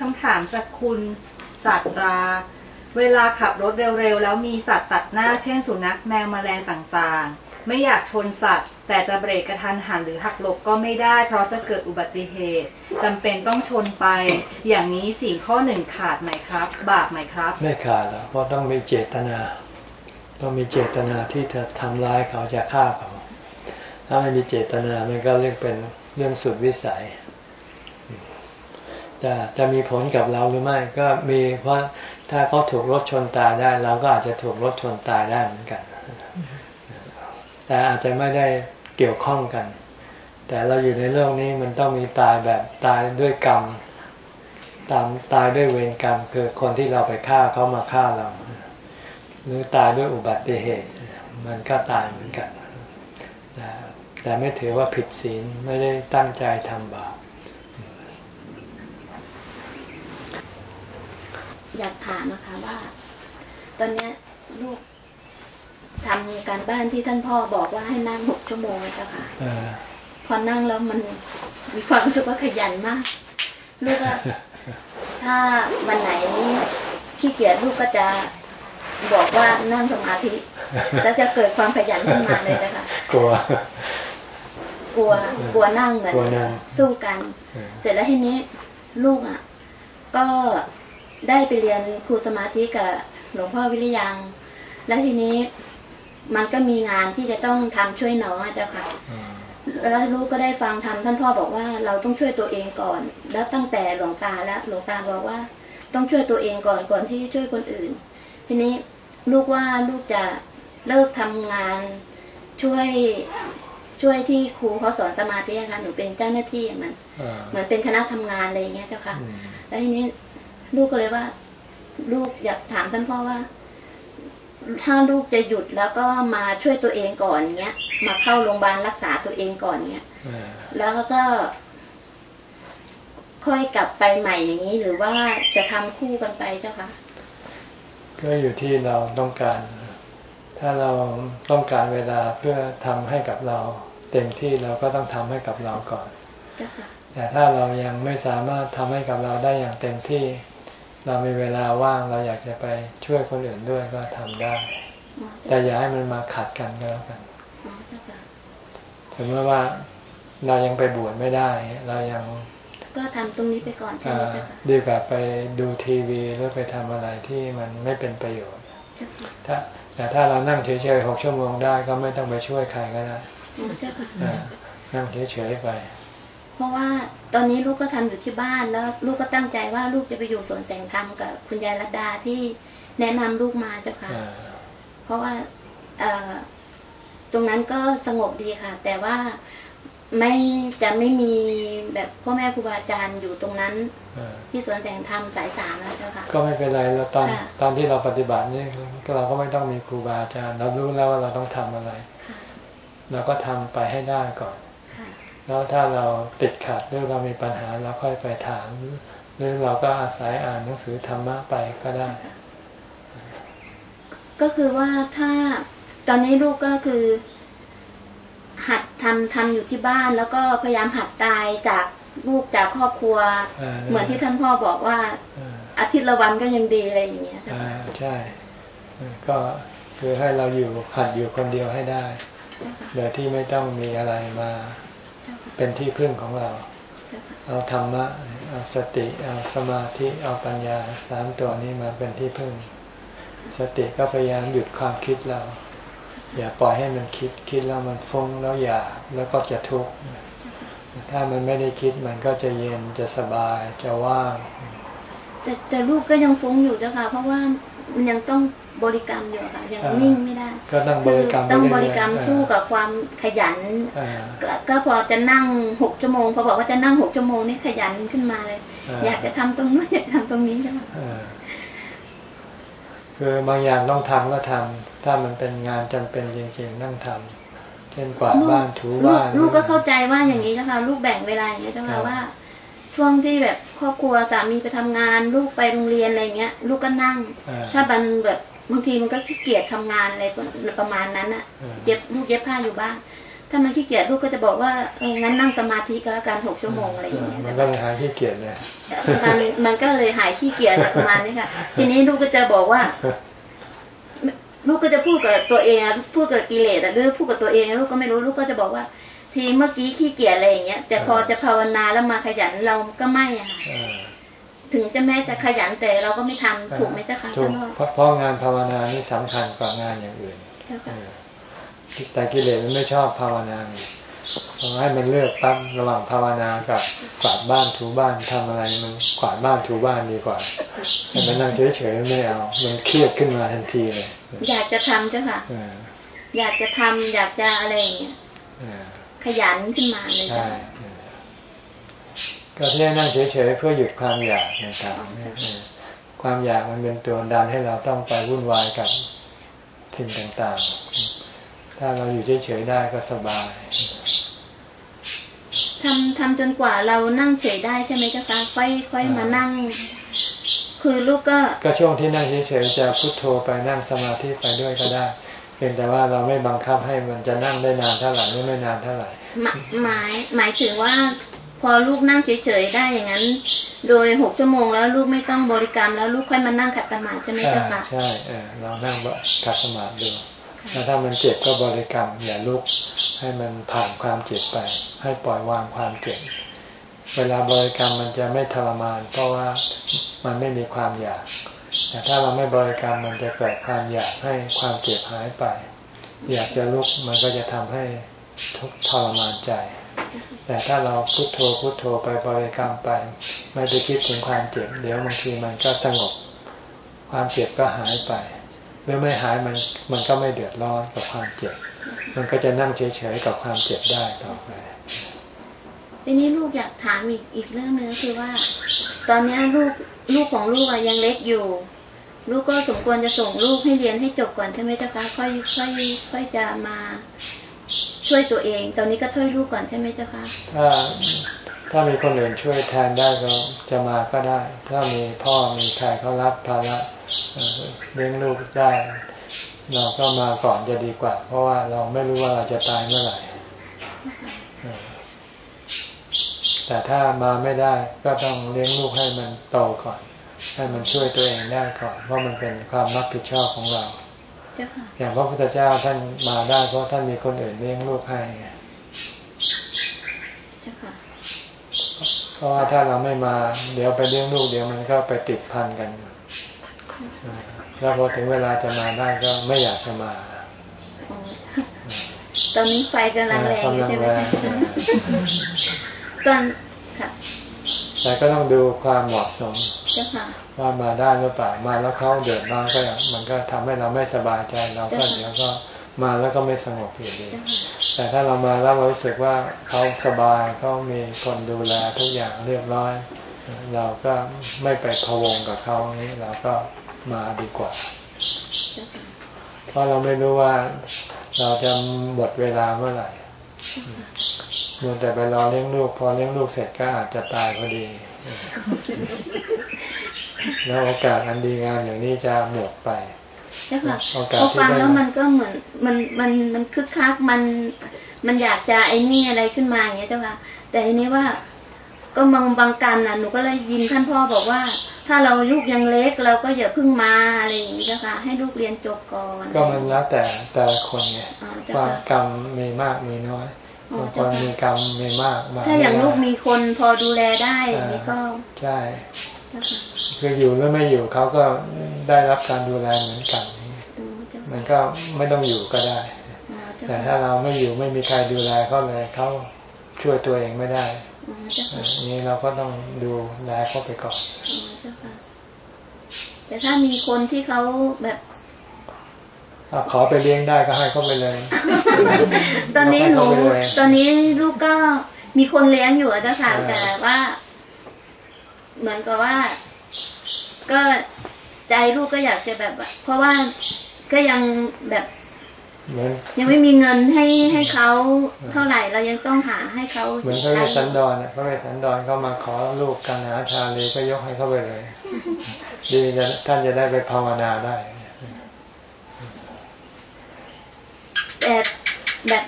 คำถามจากคุณสัตรา เวลาขับรถเร็วๆ แล้วมีสัตว์ตัดหน้าเช่นสุนัขแมวแมลงต่างๆ ไม่อยากชนสัตว์ แต่จะเบรกกระทันหันหรือหักหลบก็ไม่ได้ เพราะจะเกิดอุบัติเหตุจำเป็นต้องชนไป อย่างนี้สี่ข้อหนึ่งขาดไหมครับ บาปไหมครับ ไม่ขาดแล้วเพราะต้องมีเจตนา ต้องมีเจตนาที่จะทำร้ายเขาจะฆ่าเขาถ้าไม่มีเจตนามันก็เรื่องเป็นเรื่องสุดวิสัย จะจะมีผลกับเราหรือไม่ก็มีเพราะถ้าเขาถูกรถชนตายได้ เราก็อาจจะถูกรถชนตายได้เหมือนกัน แต่อาจจะไม่ได้เกี่ยวข้องกัน แต่เราอยู่ในโลกนี้มันต้องมีตายแบบตายด้วยกรรมตามตายด้วยเวรกรรม คือคนที่เราไปฆ่าเขามาฆ่าเรา หรือตายด้วยอุบัติเหตุ มันก็ตายเหมือนกันแต่ไม่ถือว่าผิดศีลไม่ได้ตั้งใจทำบาป อยากถามนะคะว่า ตอนเนี้ยลูกทำการบ้านที่ท่านพ่อบอกว่าให้นั่งหกชั่วโมงนะเจ้าค่ะเออพอนั่งแล้วมันมีความรู้สึกว่าขยันมาก ลูกว่าถ้าวันไหนขี้เกียจลูกก็จะบอกว่านั่งสมาธิแล้วจะเกิดความขยันขึ้นมาเลยนะคะกลัว กลัว กลัวนั่งเหมือนกลัวนั่งสู้กันเออเสร็จแล้วทีนี้ลูกอะ ก็ ได้ไปเรียนครูสมาธิกับหลวงพ่อวิริยัง แล้วทีนี้มันก็มีงานที่จะต้องทำช่วยน้องอะเจ้าค่ะอืมแล้วลูกก็ได้ฟังทำท่านพ่อบอกว่าเราต้องช่วยตัวเองก่อน แล้วตั้งแต่หลวงตาแล้วหลวงตาบอกว่า ต้องช่วยตัวเองก่อนก่อนที่จะช่วยคนอื่น ทีนี้ลูกว่าลูกจะเลิกทำงานช่วยช่วยที่ครูเขาสอนสมาธิอะค่ะหนูเป็นเจ้าหน้าที่อะมันอ่าเหมือนเป็นคณะทำงานอะไรอย่างเงี้ยเจ้าค่ะอืมแล้วทีนี้ ลูกก็เลยว่า ลูกอยากถามท่านพ่อว่า ถ้าลูกจะหยุดแล้วก็มาช่วยตัวเองก่อนเงี้ย มาเข้าโรงพยาบาลรักษาตัวเองก่อนเงี้ยอ่าแล้วก็ ค่อยกลับไปใหม่อย่างนี้ หรือว่าจะทำคู่กันไปเจ้าค่ะก็อยู่ที่เราต้องการ ถ้าเราต้องการเวลาเพื่อทำให้กับเรา เต็มที่เราก็ต้องทำให้กับเราก่อนเจ้าค่ะแต่ถ้าเรายังไม่สามารถทำให้กับเราได้อย่างเต็มที่ เรามีเวลาว่างเราอยากจะไปช่วยคนอื่นด้วยก็ทำได้อ๋อแต่เจ้าอย่าให้มันมาขัดกันก็แล้วกันอ๋อเจ้าค่ะสมมติว่าเรายังไปบวชไม่ได้ เรายังก็ทำตรงนี้ไปก่อนใช่เอ่ไหมอเจ้าค่ะดีกว่าไปดูทีวีหรือไปทำอะไรที่มันไม่เป็นประโยชน์เจ้าค่ะถ้าแต่ถ้าเรานั่งเฉยๆหกชั่วโมงได้ก็ไม่ต้องไปช่วยใครก็ได้อ๋อเจ้าค่ะอ่านั่งเฉยๆไป เพราะว่าตอนนี้ลูกก็ทำอยู่ที่บ้านแล้วลูกก็ตั้งใจว่าลูกจะไปอยู่สวนแสงธรรมกับคุณยายรัตดาที่แนะนำลูกมาเจ้าค่ะอ่าเพราะว่าเอ่อตรงนั้นก็สงบดีค่ะ แต่ว่าไม่จะไม่มีแบบพ่อแม่ครูบาอาจารย์อยู่ตรงนั้นอ่าที่สวนแสงธรรมสายสามแล้วเจ้าค่ะ ก็ไม่เป็นไรเราตอนค่ะตอนที่เราปฏิบัตินี่เราก็ไม่ต้องมีครูบาอาจารย์ เรารู้แล้วว่าเราต้องทำอะไรค่ะเราก็ทำไปให้ได้ก่อนค่ะ แล้วถ้าเราติดขัดหรือเรามีปัญหาเราค่อยไปถาม หรือเราก็อาศัยอ่านหนังสือธรรมะไปก็ได้ ก็คือว่าถ้าตอนนี้ลูกก็คือ หัดทำทำอยู่ที่บ้าน แล้วก็พยายามหัดตายจากลูกจากครอบครัวอ่าเหมือนที่ท่านพ่อบอกว่าอ่า อาทิตย์ละวันก็ยังดีอะไรอย่างเงี้ยเจ้าอ่าค่ะใช่อ่าก็คือให้เราอยู่หัดอยู่คนเดียวให้ได้เจ้าค่ะโดยที่ไม่ต้องมีอะไรมา เป็นที่พึ่งของเรา เอาธรรมะ เอาสติ เอาสมาธิ เอาปัญญาสามตัวนี้มาเป็นที่พึ่ง สติก็พยายามหยุดความคิดเรา อย่าปล่อยให้มันคิด คิดแล้วมันฟุ้งแล้วอยากแล้วก็จะทุกข์ ถ้ามันไม่ได้คิดมันก็จะเย็น จะสบาย จะว่าง แต่แต่ลูกก็ยังฟุ้งอยู่จ้าค่ะ เพราะว่ามันยังต้อง บริกรรมอยู่ค่ะยังอ่านิ่นิ่งไม่ได้ก็ต้องบคือริกรรมไปต้องเอยๆบริกรรมอ่าสู้กับความขยันอ่าก็ก็พอจะนั่งหกชั่วโมงพอบอกว่าจะนั่งหกชั่วโมงนี่ขยันขึ้นมาเลยอ่าอยากจะทำตรงนู้นอยากทำตรงนี้ใช่ไหมอ่าคือบางอย่างต้องทำก็ทำถ้ามันเป็นงานจำเป็นจริงๆต้องทำเช่นกวาดบ้านถูลูบ้ากนลูกก็เข้าใจว่าอย่างนี้นะคะลูกแบ่งเวลาอย่างนี้ยเจ้าครัค่ะบว่าช่วงที่แบบครอบครัวสามีไปทำงาน ลูกไปโรงเรียนอะไรเงี้ย ลูกก็นั่งอ่าถ้าบันแบบ บางทีมันก็ขี้เกียจทำงานอะไรประมาณนั้นอะอืมเย็บลูกเย็บผ้าอยู่บ้านถ้ามันขี้เกียจลูกก็จะบอกว่าเอองั้นนั่งสมาธิก็แล้วกันหกชั่วโมงอะไรอย่างเงี้ยมันก็เลยหายขี้เกียจเลยมันมันก็เลยหายขี้เกียจประมาณนี้ค่ะ ทีนี้ลูกก็จะบอกว่าลูกก็จะพูดกับตัวเองอะพูดกับกิเลสอะหรือพูดกับตัวเองอะลูกก็ไม่รู้ลูกก็จะบอกว่า ทีเมื่อกี้ขี้เกียจอะไรอย่างเงี้ยแต่พอจะภาวนาแล้วมาขยันเราก็ไม่อะค่ะเออ ถึงจะแม้จะขยันแต่เราก็ไม่ทำถูกไหมเจ้าค่ะถูกท่านพ่อเพราะเพราะงานภาวนานี่สำคัญกว่างานอย่างอื่นเจ้าค่ะแต่กิเลสมันไม่ชอบภาวนาไงพอให้มันเลือกปั๊บระหว่างภาวนากับกวาดบ้านถูบ้านทำอะไรมันกวาดบ้านถูบ้านดีกว่าให้มันนั่งเฉยๆไม่เอา มันเครียดขึ้นมาทันทีเลย อยากจะทำเจ้าค่ะเอออยากจะทำอยากจะอะไรอย่างเงี้ยเออขยันขึ้นมาเลยใช่จ้ะเออ ก็ที่ให้นั่งเฉยๆเพื่อหยุดความอยากนะครับเออความอยากมันเป็นตัวดันให้เราต้องไปวุ่นวายกับสิ่งต่างๆ ถ้าเราอยู่เฉยๆได้ก็สบายทำทำจนกว่าเรานั่งเฉยได้ใช่ไหมเจ้าคะค่อยค่อยมานั่ง คือลูกก็ ก็ช่วงที่นั่งเฉยๆจะพุโทโธไปนั่งสมาธิไปด้วยก็ได้เพียงแต่ว่าเราไม่บังคับให้มันจะนั่งได้นานเท่าไหร่หรือไม่นานเท่าไหร่หมายหมายหมายถึงว่า พอลูกนั่งเฉยๆได้อย่างนั้น โดยหกชั่วโมงแล้วลูกไม่ต้องบริกรรมแล้วลูกค่อยมานั่งขัดสมาธิใช่ไหมใช่เจ้าคะใช่เออเรานั่งคัดสมาธิดูแล้วถ้ามันเจ็บก็บริกรรมอย่าลุกให้มันผ่านความเจ็บไป ให้ปล่อยวางความเจ็บ เวลาบริกรรมมันจะไม่ทรมาน เพราะว่ามันไม่มีความอยากแต่ถ้าเราไม่บริกรรมมันจะเกิดความอยากให้ความเจ็บหายไป อยากจะลุกมันก็จะทำให้ทุกข์ทรมานใจ แต่ถ้าเราพุโทโธพุโทโธไปบริกรรมไป ไม่ได้คิดถึงความเจ็บ เดี๋ยวบางทีมันก็สงบ ความเจ็บก็หายไปเมื่อไม่หายมันมันก็ไม่เดือดร้อนกับความเจ็บ มันก็จะนั่งเฉยๆกับความเจ็บได้ต่อไปทีนี้ลูกอยากถามอีกอีกเรื่องนึงคือว่า ตอนนี้ลูกลูกของลูกยังเล็กอยู่ ลูกก็สมควรจะส่งลูกให้เรียนให้จบก่อนใช่ไหมเจ้าคะค่อยค่อยค่อยจะมา ช่วยตัวเอง ตอนนี้ก็ช่วยลูกก่อนใช่ไหมเจ้าคะถ้าถ้ามีคนอื่นช่วยแทนได้ก็จะมาก็ได้ ถ้ามีพ่อมีใครเขารับภาระเลี้ยงลูกได้ เราก็มาก่อนจะดีกว่า เพราะว่าเราไม่รู้ว่าเราจะตายเมื่อไหร่แต่ถ้ามาไม่ได้ก็ต้องเลี้ยงลูกให้มันโตก่อน ให้มันช่วยตัวเองได้ก่อน เพราะมันเป็นความรับผิดชอบของเรา อย่างพระพุทธเจ้าท่านมาได้ เพราะท่านมีคนอื่นเลี้ยงลูกให้ไงเจ้าค่ะเพราะว่าถ้าเราไม่มา เดี๋ยวไปเลี้ยงลูกเดี๋ยวมันก็ไปติดพันกันเออแล้วพอถึงเวลาจะมาได้ก็ไม่อยากจะมาอ๋อตอนนี้ไฟกำลังแรงอยู่ใช่ไหมกำลังแรงตอนค่ะแต่ก็ต้องดูความเหมาะสมเจ้าค่ะ ว่ามาได้หรือเปล่ามาแล้วเขาเดือดร้อนก็มันก็ทำให้เราไม่สบายใจเราก็จ้ะเดี๋ยวก็มาแล้วก็ไม่สงบอยู่ดีเจ้าค่ะแต่ถ้าเรามาแล้วเรารู้สึกว่าเขาสบายเขามีคนดูแลทุกอย่างเรียบร้อย เราก็ไม่ไปพะวงกับเขานี้เราก็มาดีกว่าเจ้าค่ะเพราะเราไม่รู้ว่าเราจะหมดเวลาเมื่อไหร่มัวแต่ไปรอเลี้ยงลูก พอเลี้ยงลูกเสร็จก็อาจจะตายพอดี แล้วโอกาสอันดีงามอย่างนี้จะหมดไปเจ้าค่ะโอกาสพอที่ฟังได้แล้วมันก็เหมือนมันมันมันคึกคักมันมันอยากจะไอ้นี่อะไรขึ้นมาอย่างเงี้ยเจ้าค่ะ แต่ทีนี้ว่าก็บางบางกันน่ะหนูก็เลยยินท่านพ่อบอกว่า ถ้าเราลูกยังเล็กเราก็อย่าเพิ่งมาอะไรอย่างงี้เจ้าค่ะให้ลูกเรียนจบก่อน ก็มันแล้วแต่แต่ละคนไงอ๋อเจ้าความค่ะกรรมมีมากมีน้อยอ๋อบาง คเจ้านค่ะมีกรรมมีมากบางถ้าอย่างไได้ลูกมีคนพอดูแลได้อย่างนี้ก็ใช่เจ้าค่ะคืออยู่หรือไม่อยู่เขาก็ได้รับการดูแลเหมือนกันอืมเจ้ามัค่ะนก็ไม่ต้องอยู่ก็ได้อ๋อเจ้าแต่ค่ะถ้าเราไม่อยู่ไม่มีใครดูแลเขาเลยเขาช่วยตัวเองไม่ได้อ๋อเจ้าอัค่ะนนี้เราก็ต้องดูแลเขาไปก่อนอ๋อเจ้าค่ะแต่ถ้ามีคนที่เขาแบบถ้า ขอไปเลี้ยงได้ก็ให้เขาไปเลย ตอนนี้หนูเราให้เขาไปเลยตอนนี้ลูกก็มีคนเลี้ยงอยู่อะเจ้าค่ะอ่าแต่ว่า เหมือนกับว่า ก็ใจลูกก็อยากจะแบบว่าเพราะว่าก็ยังแบบเหมือนยังไม่มีเงินให้ให้เขาเท่าไหร่เรายังต้องหาให้เขาเหมือนเขาเวสสันดรเนี่ยเขาเวสสันดรเขามาขอลูกกันหาชาลีก็ยกให้เขาไปเลย ดีจะท่านจะได้ไปภาวนาได้ แต่แบบ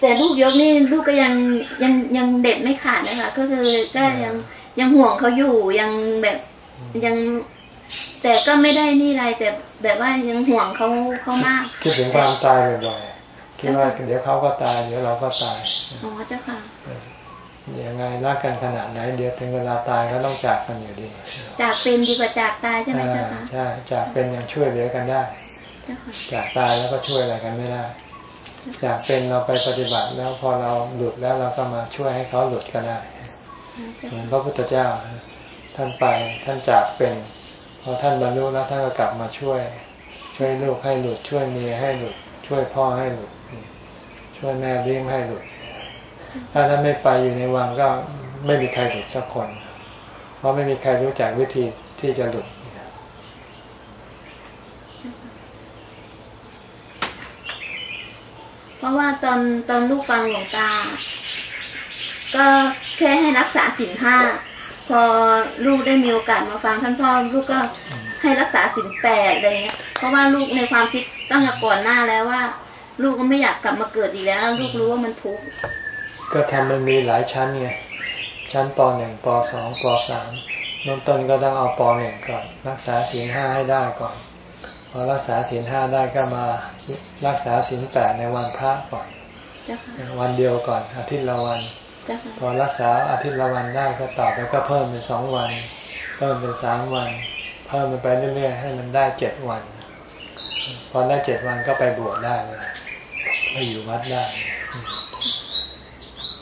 แต่ลูกยกนี่ลูกก็ยังยังยังเด็ดไม่ขาดนะคะก็คือก็ยังยังห่วงเขาอยู่ยังแบบยัง แต่ก็ไม่ได้นี่อะไรแต่แบบว่ายังห่วงเขาเขามาก คิดถึงความตายบ่อยๆคิดว่าเดี๋ยวเขาก็ตายเดี๋ยวเราก็ตายอ๋อเจ้าค่ะยังไงรักกันขนาดไหน เดี๋ยวถึงเวลาตายก็ต้องจากกันอยู่ดี จากเป็นดีกว่าจากตายใช่ไหมเจ้าค่ะใช่จากเป็นยังช่วยเหลือกันได้ เจ้าค่ะจากตายแล้วก็ช่วยอะไรกันไม่ได้จากเป็นเราไปปฏิบัติแล้วพอเราหลุดแล้วเราก็มาช่วยให้เขาหลุดก็ได้เหมือนพระพุทธเจ้าท่านไปท่านจากเป็นพอท่านบรรลุแล้วท่านก็กลับมาช่วย ช่วยลูกให้หลุดช่วยเมียให้หลุด ช่วยพ่อให้หลุด ช่วยแม่เลี้ยงให้หลุด ถ้าท่านไม่ไปอยู่ในวังก็ไม่มีใครหลุดสักคน เพราะไม่มีใครรู้จักวิธีที่จะหลุด เพราะว่าตอนตอนลูกฟังหลวงตา ก็แค่ให้รักษาศีลห้าพอลูกได้มีโอกาสมาฟังท่านพ่อลูกก็ให้รักษาศีลแปดอะไรเงี้ยเพราะว่าลูกในความคิดตั้งแต่ก่อนหน้าแล้วว่า ลูกก็ไม่อยากกลับมาเกิดอีกแล้ว ลูกรู้ว่ามันทุกข์ก็ทำมันมีหลายชั้นไงชั้นปหนึ่งปสองปสามเริ่มต้นก็ต้องเอาปหนึ่งก่อน รักษาศีลห้าให้ได้ก่อน พอรักษาศีลห้าได้ก็มารักษาศีลแปดในวันพระก่อนเจ้าค่ะวันเดียวก่อนอาทิตย์ละวันเจ้าค่ะพอรักษาอาทิตย์ละวันได้ก็ต่อไปก็เพิ่มเป็นสองวัน เพิ่มเป็นสามวัน เพิ่มมันไปเรื่อยๆให้มันได้เจ็ดวัน พอได้เจ็ดวันก็ไปบวชได้เลยไปอยู่วัดได้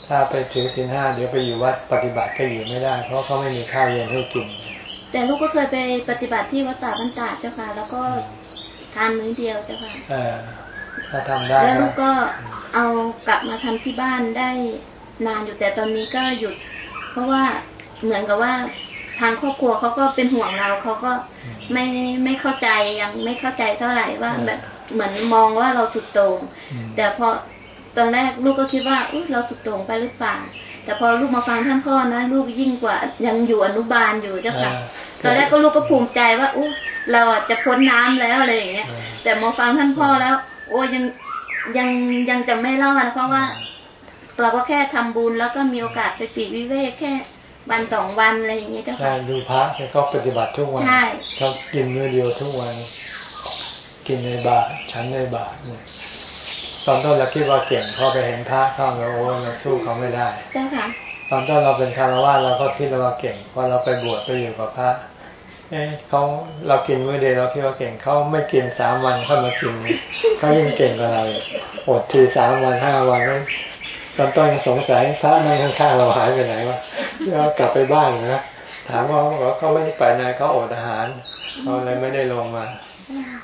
ถ้าไปถือศีลห้าเดี๋ยวไปอยู่วัดปฏิบัติก็อยู่ไม่ได้ เพราะเขาไม่มีข้าวเย็นให้กินแต่ลูกก็เคยไปปฏิบัติที่วัดป่าบรรดาเจ้าค่ะ แล้วก็ ทานมื้อเดียวเจ้าค่ะเออถ้าทำได้แล้วก็ลูกก็เอากลับมาทำที่บ้านได้นานอยู่แต่ตอนนี้ก็หยุด เพราะว่าเหมือนกับว่าทางครอบครัวเขาก็เป็นห่วงเราเขาก็ไม่ไม่เข้าใจยังไม่เข้าใจเท่าไหร่ว่าแบบเหมือนมองว่าเราสุดโต่งอืมแต่พอตอนแรกลูกก็คิดว่าอุ๊ยเราสุดโต่งไปหรือเปล่าแต่พอลูกมาฟังท่านพ่อนะ ลูกยิ่งกว่ายังอยู่อนุบาลอยู่เจ้าค่ะตอนแรกก็ลูกก็ภูมิใจว่าอู้ เราอะจะพ้นน้ำแล้วอะไรอย่างเงี้ยเออแต่มาฟังท่านพ่อแล้ว โอ้ยังยังยังจะไม่รอดนะเพราะว่าเราก็แค่ทำบุญแล้วก็มีโอกาสไปปลีกวิเวกแค่วันสองวันอะไรอย่างเงี้ยเจ้าใช่ค่ะดูพระเขาปฏิบัติทุกวันใช่เขากินมื้อเดียวทุกวัน กินในบาตรฉันในบาตรเนี่ยตอนต้นเราคิดว่าเก่งพอไปเห็นพระเข้าเราโอ้เราสู้เขาไม่ได้เจ้าค่ะตอนต้นเราเป็นคารวะเราก็คิดว่าเก่งพอเราไปบวชไปอยู่กับพระ เอ้เขาเรากินมื้อเดียวเราคิดว่าเก่งเขาไม่กินสามวันเขามากินเขายิ่งเก่งกว่าเราอดทีสามวันห้าวันแล้วตอนต้นสงสัยพระนั่งข้างๆเราหายไปไหนวะเรากลับไปบ้านนะถามว่าเขาไม่ได้ไปไหนเขาอดอาหารเขาเลยไม่ได้ลงมา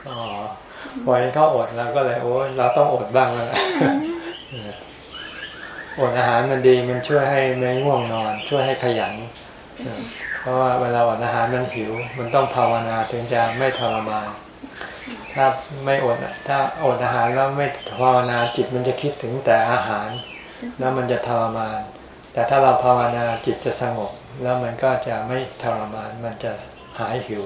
อ๋อพอเห็นเขาอดเราก็เลยโอ้เราต้องอดบ้างแล้วอดอาหารมันดีมันช่วยให้ไม่ง่วงนอน ช่วยให้ขยัน เพราะว่าเวลาอดอาหารมันหิว มันต้องภาวนาถึงจะไม่ทรมาน ถ้าไม่อดถ้าอดอาหารแล้วไม่ภาวนาจิตมันจะคิดถึงแต่อาหาร แล้วมันจะทรมาน แต่ถ้าเราภาวนาจิตจะสงบ แล้วมันก็จะไม่ทรมาน มันจะหายหิว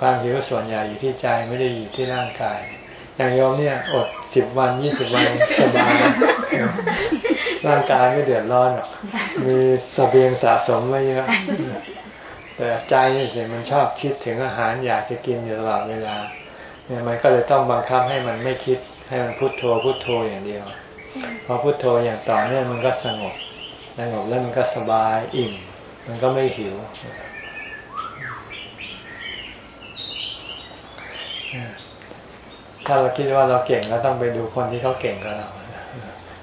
ความหิวส่วนใหญ่อยู่ที่ใจไม่ได้อยู่ที่ร่างกาย อย่างโยมเนี่ยอดสิบวันยี่สิบวันสบายร่างกายไม่เดือดร้อนหรอกมีสเสบียงสะสมไว้เยอะแต่ใจนี่สิมันชอบคิดถึงอาหารอยากจะกินอยู่ตลอดเวลาเนี่ยมันก็เลยต้องบังคับให้มันไม่คิดให้มันพุโทโธพุโทโธอย่างเดียว พอพุโทโธอย่างต่อเนื่องมันก็สงบสงบแล้วมันก็สบายอิ่ม มันก็ไม่หิว ถ้าเราคิดว่าเราเก่งเราต้องไปดูคนที่เขาเก่งกับเรา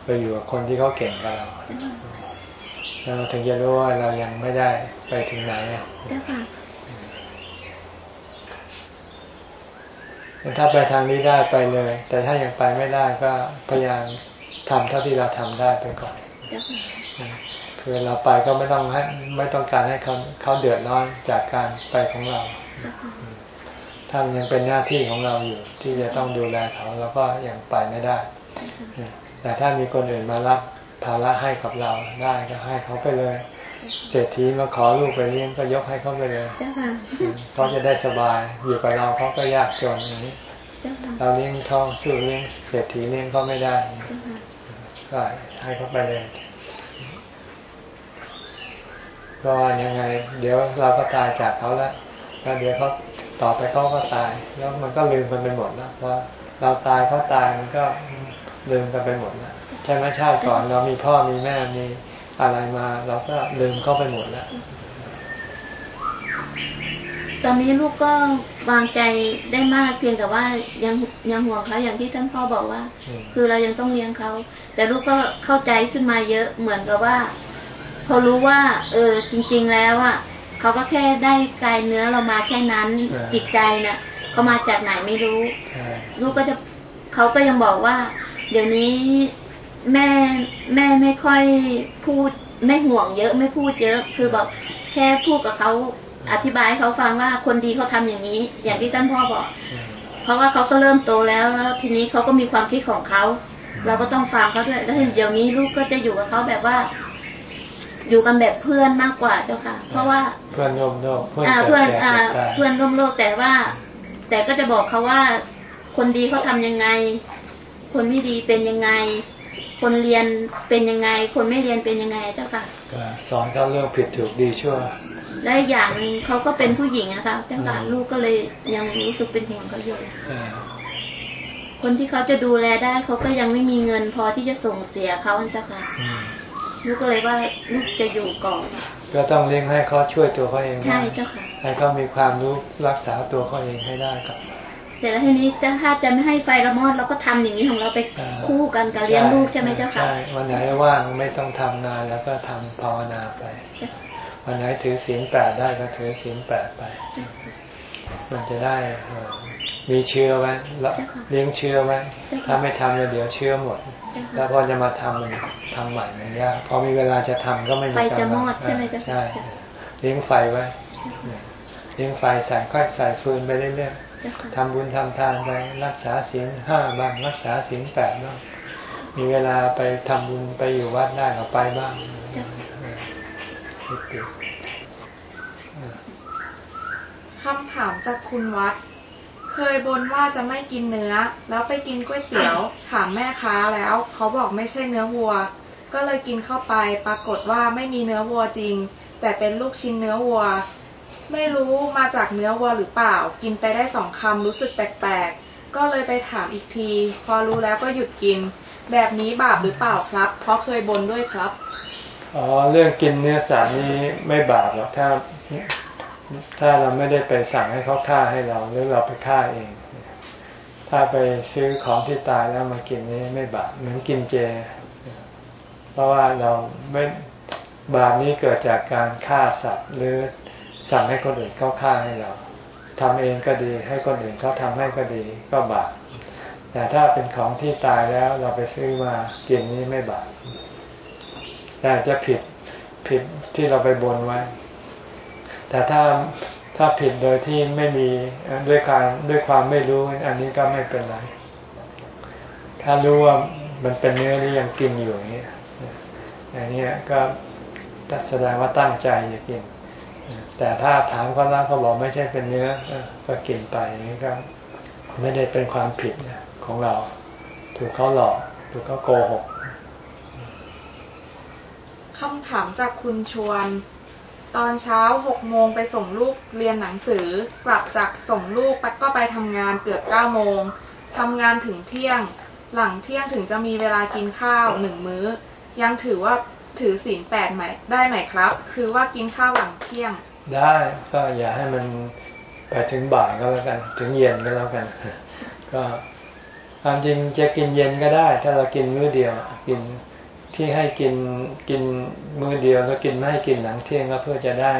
ไปอยู่กับคนที่เขาเก่งกับเราแล้วเราถึงจะรู้ว่าเรายังไม่ได้ไปถึงไหนอะเจ้าค่ะแต่ถ้าไปทางนี้ได้ไปเลย แต่ถ้ายังไปไม่ได้ก็พยายามทำเท่าที่เราทำได้ไปก่อนเจ้าค่ะคือเราไปก็ไม่ต้องให้ไม่ต้องการให้เขาเขาเดือดร้อนจากการไปของเราเจ้าค่ะ ถ้านยังเป็นหน้าที่ของเราอยู่ ที่จะต้องดูแลเขาเราก็ยังไปไม่ได้ แต่ถ้ามีคนอื่นมารับภาระให้กับเราได้ก็ให้เขาไปเลย เศรษฐีมาขอลูกไปเลี้ยงก็ยกให้เขาไปเลยเจ้าะเขาจะได้สบายอยู่กับเราเขาก็ยากจนอย่างนี้เราเลี้ยงเขาสู้เลี้ยงเศรษฐีเลี้ยงเขาไม่ได้ก็ให้เขาไปเลยก็ยังไง เดี๋ยวเราก็ตายจากเขาแล้วก็เดี๋ยวเขา ต่อไปเขาก็ตาย แล้วมันก็ลืมกันไปหมดแล้วเพราะเราตายเขาตายมันก็ลืมกันไปหมดแล้วใช่ไหมชาติก่อนเรามีพ่อมีแม่มีอะไรมาเราก็ลืมเขาไปหมดแล้วตอนนี้ลูกก็วางใจได้มากเพียงแต่ว่ายังยังห่วงเขาอย่างที่ท่านพ่อบอกว่าอืมคือเรายังต้องเลี้ยงเขา แต่ลูกก็เข้าใจขึ้นมาเยอะเหมือนกับว่า พอรู้ว่า เออจริง ๆ แล้วอะ เขาก็แค่ได้กายเนื้อเรามาแค่นั้นเออจิตใจน่ะเขามาจากไหนไม่รู้ใช่ลูกก็จะเขาก็ยังบอกว่า เดี๋ยวนี้แม่แม่ไม่ค่อยพูดไม่ห่วงเยอะไม่พูดเยอะ คือแบบแค่พูดกับเขาอธิบายให้เขาฟังว่าคนดีเขาทำอย่างนี้ อย่างที่ท่านพ่อบอกอืมเพราะว่าเขาก็เริ่มโตแล้วแล้วทีนี้เขาก็มีความคิดของเขา เราก็ต้องฟังเขาด้วยแล้วเดี๋ยวนี้ลูกก็จะอยู่กับเขาแบบว่า อยู่กันแบบเพื่อนมากกว่าเจ้าค่ะ เพราะว่าเพื่อนร่วมโลกเพื่อนอ่าเกิดเพื่อนแก่อ่าเจ็บตายเพื่อนร่วมโลกแต่ว่า แต่ก็จะบอกเขาว่า คนดีเขาทำยังไง คนไม่ดีเป็นยังไง คนเรียนเป็นยังไง คนไม่เรียนเป็นยังไงเจ้าค่ะก็สอนเขาเรื่องผิดถูกดีชั่วและอีกอย่างหนึ่งเขาก็เป็นผู้หญิงนะคะเจ้าค่ะอืมลูกก็เลยยังรู้สึกเป็นห่วงเขาอยู่เออคนที่เขาจะดูแลได้เขาก็ยังไม่มีเงินพอที่จะส่งเสียเขาเจ้าค่ะ อืมลูกก็เลยว่าลูกจะอยู่ก่อน ก็ต้องเลี้ยงให้เขาช่วยตัวเขาเองใช่ได้เจ้าค่ะให้เขามีความรู้รักษาตัวเขาเองให้ได้ก่อนแต่แล้วทีนี้จะถ้าจะไม่ให้ไฟละมอดเราก็ทำอย่างนี้ของเราไปอ่าคู่กันกับเลี้ยงลูกใช่ไหมเจ้าค่ะใช่วันไหนว่างไม่ต้องทำงานแล้วก็ทำภาวนาไป วันไหนถือศีลแปดได้ก็ถือศีลแปดไป มันจะได้เอ่อมีเชื้อไว้แล้วเลี้ยงเชื้อไว้ถ้าไม่ทำเลยเดี๋ยวเชื้อหมด แล้วพอจะมาทำมันทำใหม่มันยากพอมีเวลาจะทำก็ไม่มีไฟกำลังจะมอดใช่ไหมเจ้าใช่ค่ะเลี้ยงไฟไว้เลี้ยงไฟใส่ค่อยใส่ฟืนไปเรื่อยเจ้าค่ะๆทำบุญทำทานไปรักษาศีลห้าบ้างรักษาศีลแปดบ้างมีเวลาไปทำบุญไปอยู่วัดได้ก็ไปบ้างเจ้าค่ะไม่ติดคำถามจากคุณวัด เคยบนว่าจะไม่กินเนื้อ แล้วไปกินก๋วยเตี๋ยว ถามแม่ค้าแล้ว เขาบอกไม่ใช่เนื้อวัว ก็เลยกินเข้าไปปรากฏว่าไม่มีเนื้อวัวจริง แต่เป็นลูกชิ้นเนื้อวัว ไม่รู้มาจากเนื้อวัวหรือเปล่า กินไปได้สองคำรู้สึกแปลกๆ ก็เลยไปถามอีกที พอรู้แล้วก็หยุดกิน แบบนี้บาปหรือเปล่าครับ เพราะเคยบนด้วยครับอ๋อเรื่องกินเนื้อสัตว์นี้ไม่บาปหรอกถ้า ถ้าเราไม่ได้ไปสั่งให้เขาฆ่าให้เราหรือเราไปฆ่าเอง ถ้าไปซื้อของที่ตายแล้วมากินนี้ไม่บาปเหมือนกินเจ เพราะว่าเราไม่บาปนี้เกิดจากการฆ่าสัตว์ หรือสั่งให้คนอื่นเขาฆ่าให้เราทำเองก็ดีให้คนอื่นเขาทำให้ก็ดีก็บาปแต่ถ้าเป็นของที่ตายแล้วเราไปซื้อมากินนี้ไม่บาปแต่จะผิดผิดที่เราไปบนไว้ แต่ถ้าถ้าผิดโดยที่ไม่มีด้วยการด้วยความไม่รู้อันนี้ก็ไม่เป็นไร ถ้ารู้ว่ามันเป็นเนื้อที่ยังกินอยู่อย่างนี้อย่างนี้ก็แสดงว่าตั้งใจจะกิน แต่ถ้าถามเขาแล้วเขาบอกไม่ใช่เป็นเนื้อก็กินไปอย่างนี้ก็ไม่ได้เป็นความผิดของเรา ถูกเขาหลอกถูกเขาโกหกคำถามจากคุณชวน ตอนเช้าหกโมงไปส่งลูกเรียนหนังสือ กลับจากส่งลูกปก็ไปทำงานเกือบเก้าโมงทำงานถึงเที่ยง หลังเที่ยงถึงจะมีเวลากินข้าวหนึ่งมื้อ ยังถือว่าถือศีลแปดไหมได้ไหมครับ คือว่ากินข้าวหลังเที่ยง ได้ก็อย่าให้มันไปถึงบ่ายก็แล้วกัน ถึงเย็นก็แล้วกัน ก็ความจริงจะกินเย็นก็ได้ ถ้าเรากินมื้อเดียวกิน ที่ให้กินกินมื้อเดียวแล้วกินไม่ให้กินหลังเที่ยงก็เพื่อจะได้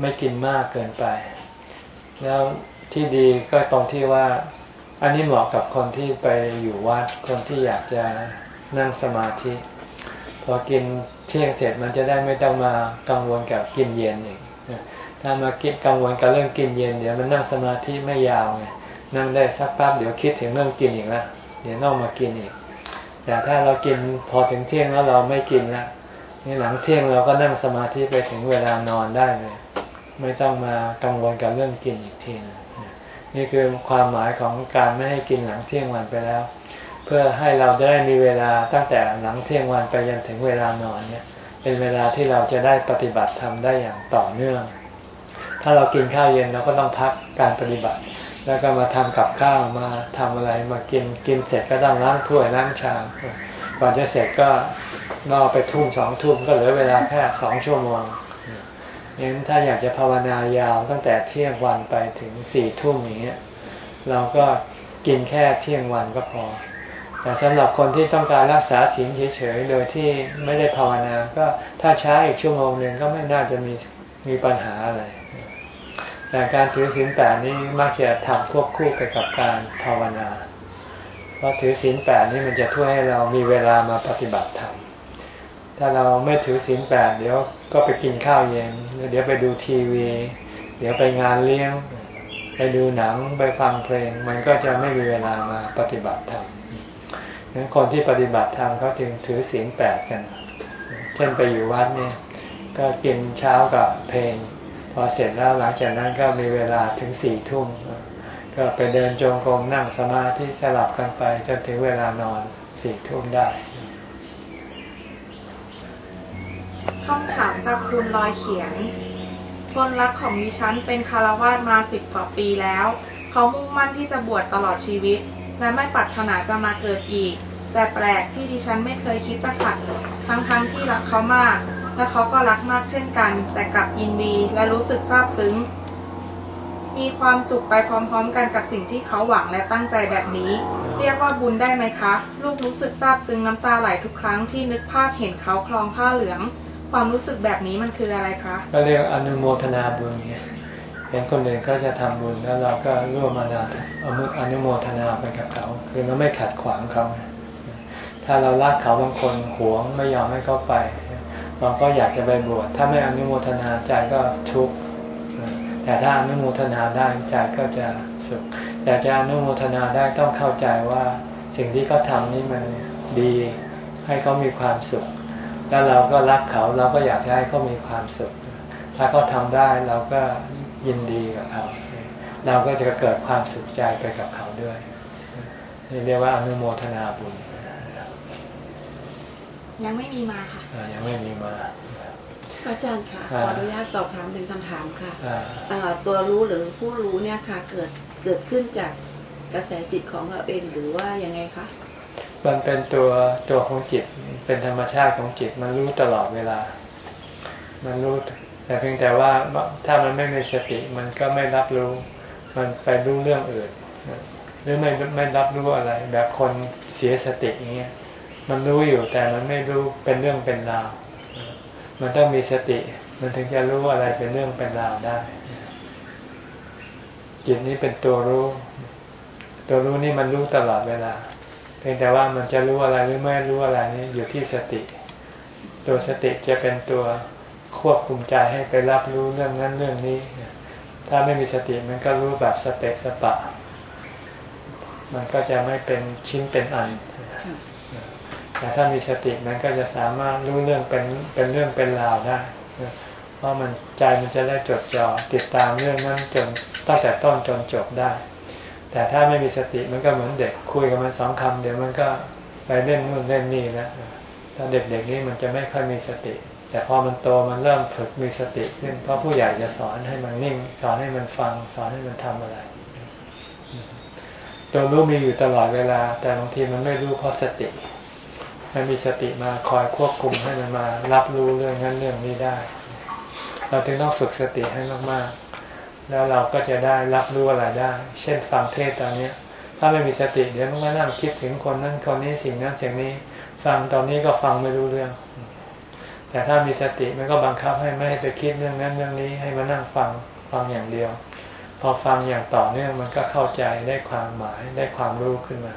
ไม่กินมากเกินไป แล้วที่ดีก็ตรงที่ว่า อันนี้เหมาะกับคนที่ไปอยู่วัดคนที่อยากจะนั่งสมาธิพอกินเที่ยงเสร็จมันจะได้ไม่ต้องมากังวลกับกินเย็นอีกถ้ามาคิดกังวลกับเรื่องกินเย็นเดี๋ยวมันนั่งสมาธิไม่ยาวไงนั่งได้สักแป๊บเดี๋ยวคิดถึงเรื่องกินอีกล้วเดี๋ยวต้องมากินอีก แต่ถ้าเรากินพอถึงเที่ยงแล้วเราไม่กินละนี่หลังเที่ยงเราก็นั่งสมาธิไปถึงเวลานอนได้เลย ไม่ต้องมากังวลกับเรื่องกินอีกทีนึงนี่คือความหมายของการไม่ให้กินหลังเที่ยงวันไปแล้ว เพื่อให้เราได้มีเวลาตั้งแต่หลังเที่ยงวันไปยันถึงเวลานอนเนี่ย เป็นเวลาที่เราจะได้ปฏิบัติทำได้อย่างต่อเนื่อง ถ้าเรากินข้าวเย็นเราก็ต้องพักการปฏิบัติ แล้วก็มาทำกับข้าวมาทำอะไรมากินกินเสร็จก็ต้องล้างถ้วยล้างชามก่อนจะเสร็จก็นอกไปทุ่มสองทุ่มก็เหลือเวลาแค่สองชั่วโมงงั้นถ้าอยากจะภาวนายาวตั้งแต่เที่ยงวันไปถึงสี่ทุ่มอย่างเงี้ยเราก็กินแค่เที่ยงวันก็พอ แต่สำหรับคนที่ต้องการรักษาศีลเฉยๆ โดยที่ไม่ได้ภาวนา ก็ถ้าช้าอีกชั่วโมงหนึ่งก็ไม่น่าจะมีมีปัญหาอะไร แต่การถือศีลแปดนี้มักจะทำควบคู่ไปกับการภาวนา เพราะถือศีลแปดนี่มันจะช่วยให้เรามีเวลามาปฏิบัติธรรม ถ้าเราไม่ถือศีลแปดเดี๋ยวก็ไปกินข้าวเย็น เดี๋ยวไปดูทีวี เดี๋ยวไปงานเลี้ยง ไปดูหนังไปฟังเพลง มันก็จะไม่มีเวลามาปฏิบัติธรรมนั้นคนที่ปฏิบัติธรรมเขาจึงถือศีลแปดกัน เช่นไปอยู่วัดเนี่ยก็กินเช้ากับเพลง พอเสร็จแล้วหลังจากนั้นก็มีเวลาถึงสี่ทุ่มก็ไปเดินจงกรมนั่งสมาธิสลับกันไปจนถึงเวลานอนสี่ทุ่มได้คำถามจากคุณลอยเขียน คนรักของดิฉันเป็นคารวาสมาสิบกว่าปีแล้ว เขามุ่งมั่นที่จะบวชตลอดชีวิต และไม่ปรารถนาจะมาเกิดอีก แต่แปลกที่ดิฉันไม่เคยคิดจะขัด ทั้งๆทที่รักเขามาก และเขาก็รักมากเช่นกัน แต่กลับยินดีและรู้สึกซาบซึ้ง มีความสุขไปพร้อมๆ กันกับสิ่งที่เขาหวังและตั้งใจแบบนี้ เรียกว่าบุญได้ไหมคะ ลูกรู้สึกซาบซึ้งน้ำตาไหลทุกครั้งที่นึกภาพเห็นเขาคลองผ้าเหลือง ความรู้สึกแบบนี้มันคืออะไรคะก็เรียกอนุโมทนาบุญเนี่ยเห็นคนอื่นก็จะทำบุญแล้วเราก็ร่วมมานาอนุโมทนาไปกับเขา คือเราไม่ขัดขวางเขา ถ้าเรารักเขาบางคนหวงไม่ยอมให้เขาไป เราก็อยากจะไปบวชถ้าไม่อนุโมทนาใจก็ทุกข์แต่ถ้าอนุโมทนาได้ใจก็จะสุขแต่จะอนุโมทนาได้ต้องเข้าใจว่าสิ่งที่เขาทำนี่มันดีให้เขามีความสุข แล้วเราก็รักเขาเราก็อยากให้เขามีความสุข ถ้าเขาทาได้เราก็ยินดีกับเขา เราก็จะเกิดความสุขใจไปกับเขาด้วยนี่เรียกว่าอนุโมทนาบุญ ยังไม่มีมาค่ะ ยังไม่มีมาอาจารย์ค่ะขออนุญาตสอบถามเป็นคำถามค่ะตัวรู้หรือผู้รู้เนี่ยค่ะ เกิดเกิดขึ้นจากกระแสจิตของเราเองหรือว่ายังไงคะมันเป็นตัวตัวของจิตเป็นธรรมชาติของจิตมันรู้ตลอดเวลา มันรู้แต่เพียงแต่ว่าถ้ามันไม่มีสติมันก็ไม่รับรู้ มันไปรู้เรื่องอื่น หรือไม่ไม่รับรู้อะไร แบบคนเสียสติอย่างเงี้ย มันรู้อยู่แต่มันไม่รู้เป็นเรื่องเป็นราวมันต้องมีสติ มันถึงจะรู้อะไรเป็นเรื่องเป็นราวได้จิตนี้เป็นตัวรู้ ตัวรู้นี่มันรู้ตลอดเวลา เพียงแต่ว่ามันจะรู้อะไรหรือไม่รู้อะไรนี่อยู่ที่สติ ตัวสติจะเป็นตัวควบคุมใจให้ไปรับรู้เรื่องนั้นเรื่องนี้ ถ้าไม่มีสติมันก็รู้แบบสเปกสปะ มันก็จะไม่เป็นชิ้นเป็นอัน แต่ถ้ามีสติมันก็จะสามารถรู้เรื่องเป็นเป็นเรื่องเป็นราวได้ เพราะมันใจมันจะได้จดจ่อติดตามเรื่องนั้นจนตั้งแต่ต้นจนจบได้ แต่ถ้าไม่มีสติมันก็เหมือนเด็กคุยกับมันสองคำเดี๋ยวมันก็ไปเล่นนู่นเล่นนี่แล้วถ้าเด็กๆนี่มันจะไม่ค่อยมีสติ แต่พอมันโตมันเริ่มฝึกมีสติขึ้นเพราะผู้ใหญ่จะสอนให้มันนิ่ง สอนให้มันฟัง สอนให้มันทำอะไรตัวรู้มีอยู่ตลอดเวลา แต่บางทีมันไม่รู้เพราะสติ มันมีสติมาคอยควบคุมให้มันมารับรู้เรื่องนั้นเรื่องนี้ได้ เราจึงต้องฝึกสติให้มากๆ แล้วเราก็จะได้รับรู้อะไรได้ เช่นฟังเทศตอนนี้ถ้าไม่มีสติเดี๋ยวมันก็นั่งคิดถึงคนนั้นคนนี้สิ่งนั้นสิ่งนี้ ฟังตอนนี้ก็ฟังไม่รู้เรื่อง แต่ถ้ามีสติมันก็บังคับให้ไม่ให้ไปคิดเรื่องนั้นเรื่องนี้ให้มานั่งฟังฟังอย่างเดียว พอฟังอย่างต่อเนื่องมันก็เข้าใจได้ความหมายได้ความรู้ขึ้นมา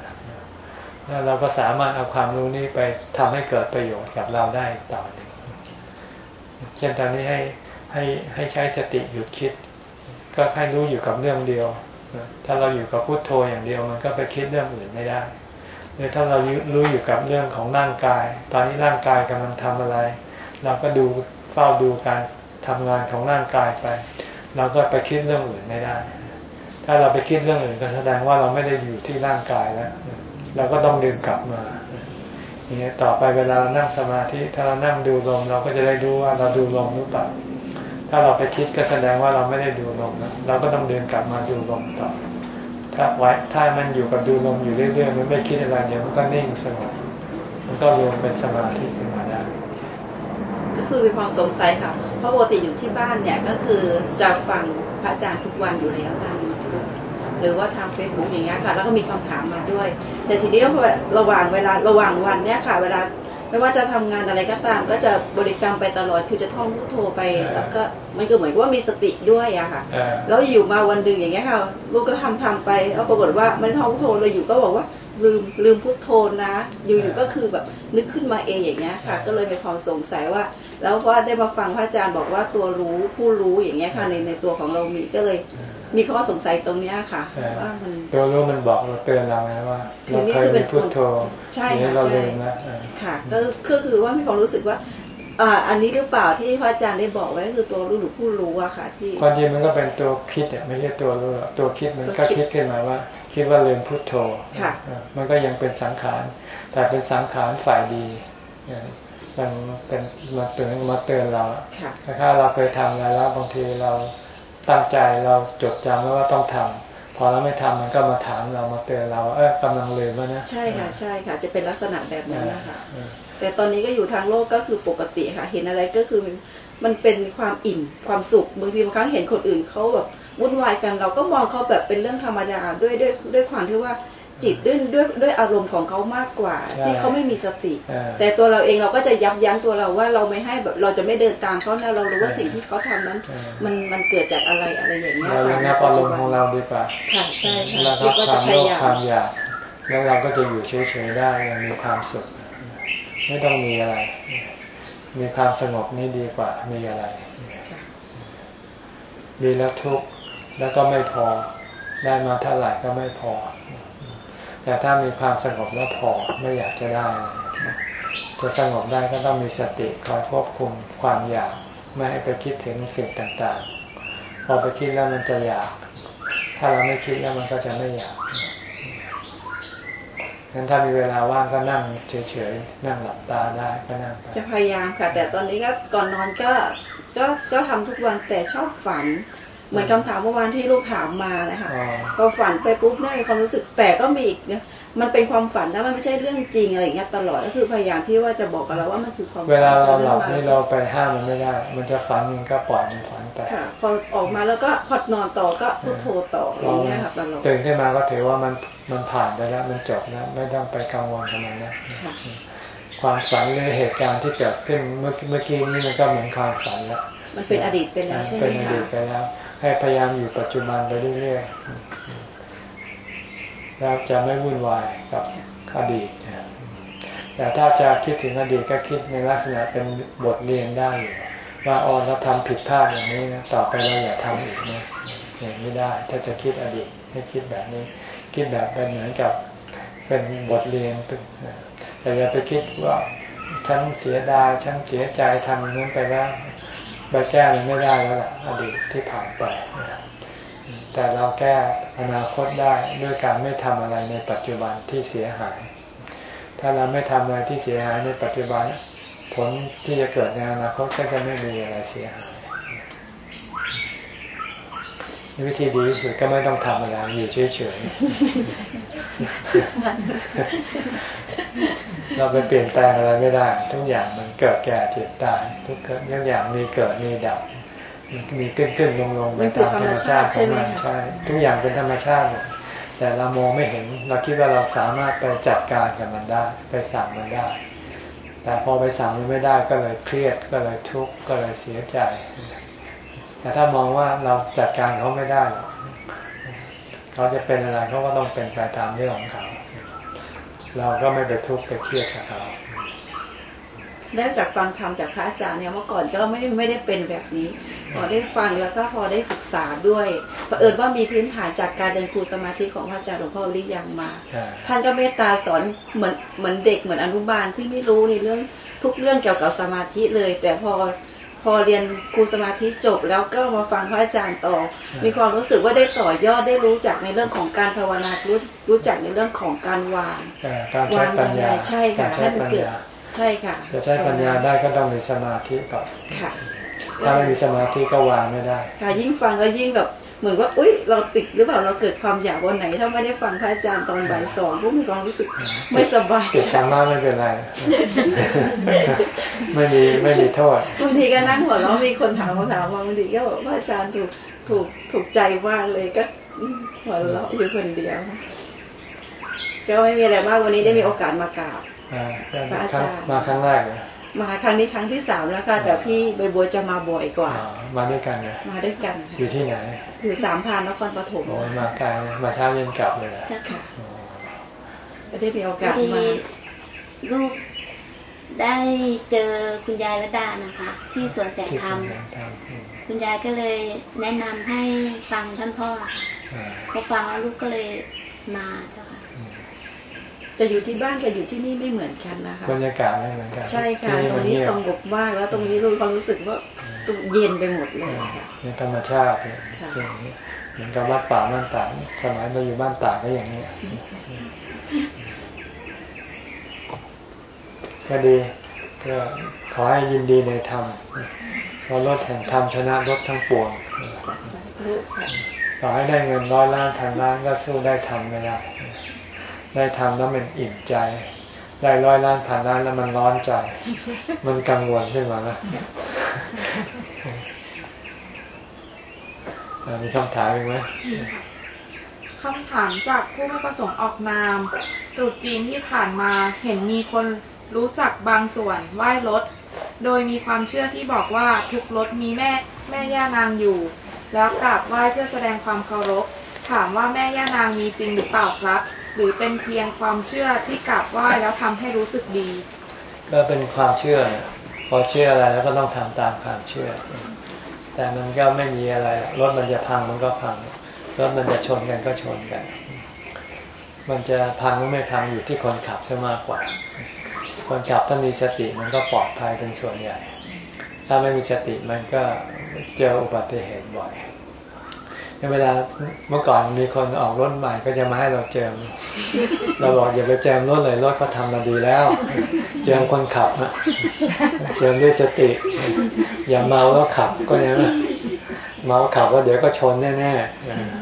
แล้วเราก็สามารถเอาความรู้นี้ไปทำให้เกิดประโยชน์กับเราได้ต่อหนึ่งเช่นตอนนี้ให้ให้ให้ใช้สติหยุดคิด ก็ให้รู้อยู่กับเรื่องเดียว ถ้าเราอยู่กับพุโทโธอย่างเดียวมันก็ไปคิดเรื่องอื่นไม่ได้หรือถ้าเรารู้อยู่กับเรื่องของร่างกาย ตอนนี้ร่างกายกำลังทำอะไร เราก็ดูเฝ้าดูการทำงานของร่างกายไป เราก็ไปคิดเรื่องอื่นไม่ได้ ถ้าเราไปคิดเรื่องอื่นก็แสดงว่าเราไม่ได้อยู่ที่ร่างกายแล้วเราก็ต้องดึงกลับมาอย่างนี้ต่อไปเวลาเรานั่งสมาธิถ้าเรานั่งดูลมเราก็จะได้รู้ว่าเราดูลมหรือเปล่าถ้าเราไปคิดก็แสดงว่าเราไม่ได้ดูลมนะเราก็ต้องเดินกลับมาดูลมต่อ ถ้าไว้ถ้ามันอยู่กับดูลมอยู่เรื่อยๆมันไม่คิดอะไรเดี๋ยวมันก็นิ่งสงบมันก็รวมเป็นสมาธิขึ้นมาได้ก็คือมีความสงสัยค่ะเพราะปกติอยู่ที่บ้านเนี่ยก็คือจะฟังพระอาจารย์ทุกวันอยู่แล้วทางยูทูบ หรือว่าทางเฟซบุ๊กอย่างเงี้ยค่ะ แล้วก็มีคำถามมาด้วย แต่ทีนี้ระหว่างเวลาระหว่างวันเนี่ยค่ะ เวลาไม่ว่าจะทำงานอะไรก็ตาม ก็จะบริกรรมไปตลอดคือจะท่องพุทโธไป แล้วก็มันก็เหมือนว่ามีสติด้วยอะค่ะ แล้วอยู่มาวันหนึ่งอย่างเงี้ยค่ะ ลูกก็ทำทำไปแล้วปรากฏว่าไม่ท่องพุทโธเลยอยู่ก็บอกว่าลืมลืมพุทโธนะ อยู่ๆก็คือแบบนึกขึ้นมาเองอย่างเงี้ยค่ะ ก็เลยมีความสงสัยว่า แล้วพอได้มาฟังพระอาจารย์บอกว่าตัวรู้ผู้รู้อย่างเงี้ยค่ะในในตัวของเรามีก็เลย มีข้อสงสัยตรงนี้ค่ะว่ามันตัวรู้มันบอกเราเตือนเราไงว่าเราเคยมีพุทโธใช่ค่ะเราลืมนะค่ะก็คือว่ามีความรู้สึกว่าอ่าอันนี้หรือเปล่าที่พระอาจารย์ได้บอกไว้คือตัวรู้หรือผู้รู้อะค่ะ ที่ความจริงมันก็เป็นตัวคิดอะไม่ใช่ตัวรู้ตัวคิดมันก็คิดขึ้นมาว่า คิดว่าลืมพุทโธมันก็ยังเป็นสังขาร แต่เป็นสังขารฝ่ายดีมันเป็นมาเตือนมาเตือนเราถ้าเราเคยทำอะไรแล้วบางทีเรา ตั้งใจเราจดจำแล้วว่าต้องทำพอเราไม่ทำมันก็มาถามเรามาเตือนเราเออกำลังลืมแล้วนะใช่ค่ะใช่ค่ะ จะเป็นลักษณะแบบนั้นนะคะแต่ตอนนี้ก็อยู่ทางโลกก็คือปกติค่ะ เห็นอะไรก็คือมันเป็นความอิ่มความสุขบางทีบางครั้งเห็นคนอื่นเขาแบบวุ่นวายกันเราก็มองเขาแบบเป็นเรื่องธรรมดาด้วยด้วยด้วยความที่ว่า จิตด้วยด้วยด้วยอารมณ์ของเขามากกว่า ที่เขาไม่มีสติ แต่ตัวเราเองเราก็จะยับยั้งตัวเราว่าเราไม่ให้แบบเราจะไม่เดินตามเขานะเรารู้ว่าสิ่งที่เขาทำนั้น มันมันเกิดจากอะไรอะไรอย่างเงี้ยเราเรียอารมณ์ของเราดีกว่าค่ะใช่ค่ะแล้วก็ความโลภความอยากแล้วเราก็จะอยู่เฉยๆได้ยังมีความสุข ไม่ต้องมีอะไร มีความสงบนี่ดีกว่า มีอะไรมีแล้วทุกข์แล้วก็ไม่พอได้มาเท่าไหร่ก็ไม่พอ แต่ถ้ามีความสงบแล้วพอไม่อยากจะได้จะสงบได้ก็ต้องมีสติคอยควบคุมความอยากไม่ให้ไปคิดถึงสิ่งต่างๆ พอไปคิดแล้วมันจะอยาก ถ้าเราไม่คิดแล้วมันก็จะไม่อยากงั้นถ้ามีเวลาว่างก็นั่งเฉยๆนั่งหลับตาได้ก็นั่งจะพยายามค่ะ แต่ตอนนี้ก็ก่อนนอนก็ก็ก็ทำทุกวันแต่ชอบฝัน เหมือนคำถามเมื่อวานที่ลูกถามมานะคะพอฝันไปปุ๊บเนี่ยความรู้สึกแต่ก็มีอีกเนี่ยมันเป็นความฝันแล้วมันไม่ใช่เรื่องจริงอะไรอย่างเงี้ยตลอดก็คือพยายามที่ว่าจะบอกกับเราว่ามันคือความเวลาเราหลับนี่เราไปห้ามมันไม่ได้ มันจะฝันมันก็ปล่อยมันฝันไปพอออกมาแล้วก็พอดนอนต่อก็พุทโธต่ออย่างเงี้ยครับตลอดตื่นขึ้นมาก็ถือว่ามันมันผ่านไปแล้วมันจบแล้วไม่ต้องไปกังวลกับมันนะ ความฝันหรือเหตุการณ์ที่เกิดขึ้นเมื่อเมื่อกี้นี้มันก็เหมือนความฝันแล้วมันเป็นอดีตไปแล้วใช่ไหมคะเป็นอดีตไปแล้ว ให้พยายามอยู่ปัจจุบันไปเรื่อยๆแล้วจะไม่วุ่นวายกับอดีตแต่ถ้าจะคิดถึงอดีตก็คิดในลักษณะเป็นบทเรียนได้อยู่ว่าอ๋อเราทำผิดพลาดอย่างนี้นะต่อไปเราอย่าทำอีกนะอย่างนี้ได้ ถ้าจะคิดอดีตให้คิดแบบนี้ คิดแบบเป็นเหมือนกับเป็นบทเรียน แต่อย่าไปคิดว่าฉันเสียดายฉันเสียใจทำนั้นไปแล้วไปแก้มันไม่ได้แล้วแหละอดีตที่ผ่านไป แต่เราแก้อนาคตได้ด้วยการไม่ทำอะไรในปัจจุบันที่เสียหาย ถ้าเราไม่ทำอะไรที่เสียหายในปัจจุบัน ผลที่จะเกิดในอนาคตก็จะไม่มีอะไรเสียหาย วิธีดีที่สุดก็ไม่ต้องทำอะไรอยู่เฉยๆเราไปเปลี่ยนแปลงอะไรไม่ได้ ทุกอย่างมันเกิดแก่เจ็บตายทุกอย่างมีเกิดมีดับมีขึ้นขึ้นลงลงไปตามธรรมชาติของมันใช่ทุกอย่างเป็นธรรมชาติหมดแต่เรามองไม่เห็น เราคิดว่าเราสามารถไปจัดการกับมันได้ ไปสั่งมันได้ แต่พอไปสั่งมันไม่ได้ก็เลยเครียดก็เลยทุกข์ก็เลยเสียใจ แต่ถ้ามองว่าเราจัดการเขาไม่ได้ เขาจะเป็นอะไรเขาก็ต้องเป็นไปตามเรื่องของเขา เราก็ไม่ไปทุกข์ไปเครียดกับเขาได้จากฟังธรรมจากพระอาจารย์เนี่ยเมื่อก่อนก็ไม่ไม่ได้เป็นแบบนี้ พอได้ฟังแล้วก็พอได้ศึกษาด้วยเอิญว่ามีพื้นฐานจากการเดินครูสมาธิของพระอาจารย์หลวงพ่อลิยังมา ท่านก็เมตตาสอนเหมือนเหมือนเด็กเหมือนอนุบาลที่ไม่รู้ในเรื่องทุกเรื่องเกี่ยวกับสมาธิเลย แต่พอพพ อเรียนครูสมาธิจบ แล้วก็มาฟังพระอาจารย์ต่อ มีความรู้สึกว่าได้ต่อยอดได้รู้จักในเรื่องของการภาวนารู้รู้จักในเรื่องของการวางการใช้ปัญญาใช่ค่ะการใช้ให้มันปัญเกิดญาใช่ค่ะจะใช้ปัญญาได้ก็ต้องมีสมาธิก่อนค่ะถ้าไม่มีสมาธิก็วางไม่ได้ ค่ะยิ่งฟังแล้วยิ่งแบบ เหมือนว่าอุ้ยเราติดหรือเปล่าเราเกิดความอยากวันไหน ถ้าไม่ได้ฟังพระอาจารย์ตอนบ่ายสองก็มีความรู้สึกไม่สบายติดธรรมะไม่เป็นไรไม่มีไม่มีโทษบางทีก็นั่งหัวเราะมีคนถามคำถามมาบางทีก็บอกว่าอาจารย์ถูกถูกถูกใจมากเลยก็หัวเราะอยู่คนเดียวก็ไม่มีอะไรมากวันนี้ได้มีโอกาสมากราบอ่าพระอาจารย์มาครั้งแรกเลย มาครั้งนี้ครั้งที่สามแล้วค่ะแต่พี่ใบบัวจะมาบ่อยกว่าอ๋อมาด้วยกันเลยมาด้วยกัน อยู่ที่ไหน อยู่สามพรานนครปฐมโอ้ยมาไกลเลยมาเช้าเย็นกลับเลยเหรอเจ้าค่ะอ๋อก็ได้มีโอพกาอสดีมาลูกได้เจอคุณยายระดานะคะ ที่สวนแสงที่ธรรมคุณทำอืมคุณยายก็เลยแนะนำให้ฟังท่านพ่อค่ะอ่าพอฟังแล้วลูกก็เลยมาเจ้าค่ะอืม จะอยู่ที่บ้านกับอยู่ที่นี่ไม่เหมือนกันนะคะบรรยากาศไม่เหมือนกัน ใช่ค่ะที่ตรงมันี้เงียสบงบมากแล้วตรงนี้รู้ความรู้สึกว่าเย็นไปหมดเลยค่ะในธรรมชาติเนี่ยค่ะอย่างนี้เหมือนกับวัดป่าบ้านตากสมัยเราอยู่บ้านตากก็อย่างนี้ก็ดีก็ขอให้ยินดีในธรรมเพราะรถแห่งธรรมชนะรถทั้งปวงรู้ค่ะต่อให้ได้เงินร้อยล้านพันล้านก็สู้ได้ทำไม่ได้ ได้ทำแล้วมันอิ่มใจ ได้ร้อยล้านพันล้านแล้วมันร้อนใจ มันกังวลขึ้นมาแล้วมีคำถามอีกไหมคำถามจากผู้ไม่ประสงค์ออกนาม ตรุษจีนที่ผ่านมาเห็นมีคนรู้จักบางส่วนไหว้รถ โดยมีความเชื่อที่บอกว่าทุกรถมีแม่แม่ย่านางอยู่ แล้วกราบไหว้เพื่อแสดงความเคารพ ถามว่าแม่ย่านางมีจริงหรือเปล่าครับ หรือเป็นเพียงความเชื่อที่กราบไหว้แล้วทำให้รู้สึกดี ก็เป็นความเชื่อ พอเชื่ออะไรแล้วก็ต้องทำตามความเชื่อ แต่มันก็ไม่มีอะไรรถมันจะพังมันก็พังรถมันจะชนกันก็ชนกัน มันจะพังหรือไม่พังอยู่ที่คนขับซะมากกว่า คนขับถ้ามีสติมันก็ปลอดภัยเป็นส่วนใหญ่ ถ้าไม่มีสติมันก็เจออุบัติเหตุบ่อย เวลาเมื่อก่อนมีคนออกรถใหม่ก็จะมาให้เราเจิม เราบอกอย่าไปเจิมรถเลยรถเขาทำมาดีแล้ว เจิมคนขับนะเจิมด้วยสติ อย่าเมาแล้วขับก็เนี่ยเมาขับแล้วเดี๋ยวก็ชนแน่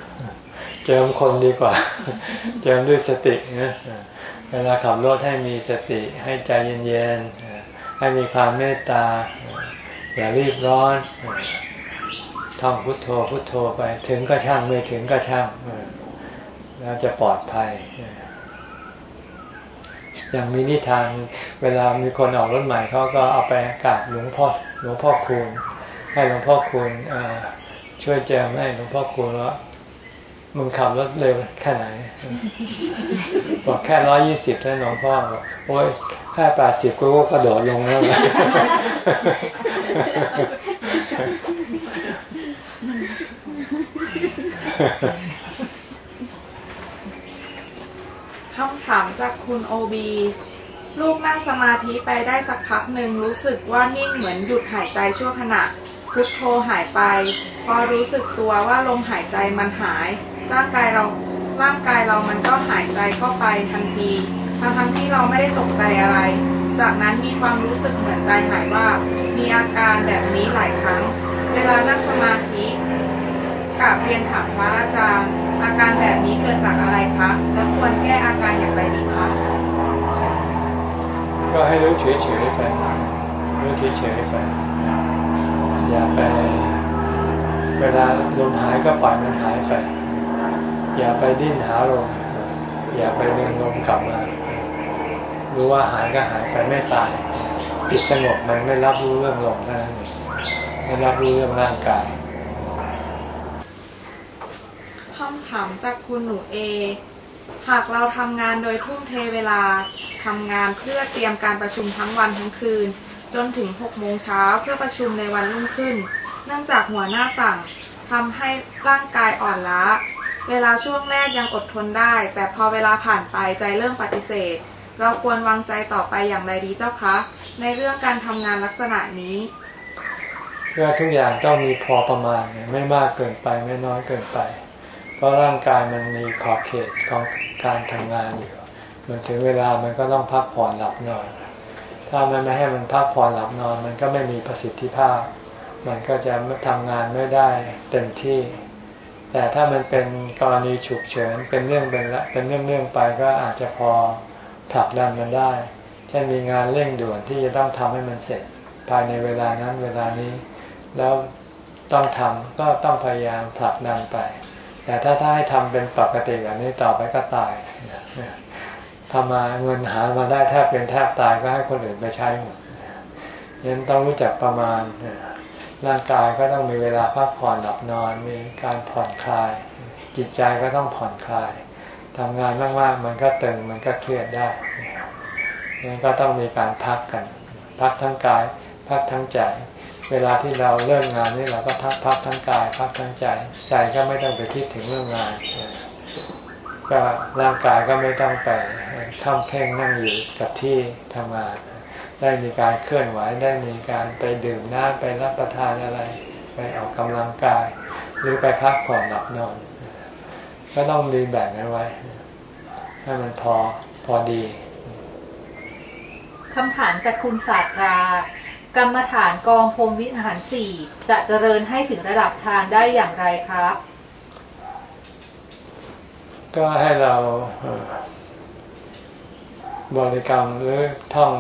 ๆเจิมคนดีกว่า เจิมด้วยสตินะเวลาขับรถให้มีสติให้ใจเย็นๆให้มีความเมตตาอย่ารีบร้อน ท่องพุทโธพุทโธไป ถึงก็ช่างไม่ถึงก็ช่างแล้วจะปลอดภัยอย่างมีนิทานเวลามีคนออกรถใหม่เขาก็เอาไปกราบหลวงพ่อหลวงพ่อคูณให้หลวงพ่อคูณช่วยแจมให้หลวงพ่อคูณว่ามึงขับรถเร็วแค่ไหน บอกแค่ร้อยยี่สิบแล้วหลวงพ่อบอกโอ้ยแค่แปดสิบกูก็กระโดดลงแล้ว คำถามจากคุณโอบีลูกนั่งสมาธิไปได้สักพักหนึ่งรู้สึกว่านิ่งเหมือนหยุดหายใจชั่วขณะพุทโธหายไป พอรู้สึกตัวว่าลมหายใจมันหาย ร่างกายเราร่างกายเรามันก็หายใจเข้าไปทันทีทั้งทั้งๆที่เราไม่ได้ตกใจอะไร จากนั้นมีความรู้สึกเหมือนใจหายว่า มีอาการแบบนี้หลายครั้ง เวลานั่งสมาธิ กราบเรียนถามพระอาจารย์ อาการแบบนี้เกิดจากอะไรคะและควรแก้อาการอย่างไรดีคะก็ให้รู้เฉยๆไปรู้เฉยๆไปอย่าไปเวลาลมหายก็ปล่อยมันหายไป อย่าไปดิ้นหาลมอย่าไปดึงลมกลับมารู้ว่าหายก็หายไปไม่ตายจิตสงบมันไม่รับรู้เรื่องลมนั่นเองไม่รับรู้เรื่องร่างกาย คำถามจากคุณหนูเอ หากเราทำงานโดยทุ่มเทเวลาทำงานเพื่อเตรียมการประชุมทั้งวันทั้งคืน จนถึง6โมงเช้าเพื่อประชุมในวันรุ่งขึ้น เนื่องจากหัวหน้าสั่งทำให้ร่างกายอ่อนล้า เวลาช่วงแรกยังอดทนได้ แต่พอเวลาผ่านไปใจเริ่มปฏิเสธ เราควรวางใจต่อไปอย่างไรดีเจ้าคะ ในเรื่องการทำงานลักษณะนี้เพื่อทุกอย่างต้องมีพอประมาณไม่มากเกินไปไม่น้อยเกินไป เพราะร่างกายมันมีขอบเขตของการทำงานอยู่ มันถึงเวลามันก็ต้องพักผ่อนหลับนอน ถ้ามันไม่ให้มันพักผ่อนหลับนอน มันก็ไม่มีประสิทธิภาพ มันก็จะทำงานไม่ได้เต็มที่ แต่ถ้ามันเป็นกรณีฉุกเฉินเป็นเรื่องเป็นละเป็นเรื่องเรื่องไปก็อาจจะพอผลักดันมันได้เช่นมีงานเร่งด่วนที่จะต้องทำให้มันเสร็จ ภายในเวลานั้นเวลานี้ แล้วต้องทำก็ต้องพยายามผลักดันไป แต่ถ้าถ้าให้ทำเป็นปกติแบบนี้ต่อไปก็ตายทำมาเงินหามาได้แทบเป็นแทบตายก็ให้คนอื่นไปใช้หมดยังต้องรู้จักประมาณร่างกายก็ต้องมีเวลาพักผ่อนหลับนอน มีการผ่อนคลาย จิตใจก็ต้องผ่อนคลายทำงานมากๆมันก็ตึงมันก็เครียดได้ยังก็ต้องมีการพักกัน พักทั้งกาย พักทั้งใจ เวลาที่เราเริ่มงานนี่เราก็ทักพักทั้งกายพักทั้งใจ ใจก็ไม่ต้องไปคิดถึงเรื่องงานก็ร่างกายก็ไม่ต้องไปท่องแข่งนั่งอยู่กับที่ทำงาน ได้มีการเคลื่อนไหวได้มีการไปดื่มน้ำไปรับประทานอะไร ไปออกกำลังกาย หรือไปพักผ่อนหลับนอน ก็ต้องมีแบ่งเอาไว้ให้มันพอพอดีคำถามจากคุณศาสตรา กรรมฐานกองพรมวิหารสี่จะเจริญให้ถึงระดับฌานได้อย่างไรครับ ก็ให้เราบริกรรมหรือท่อง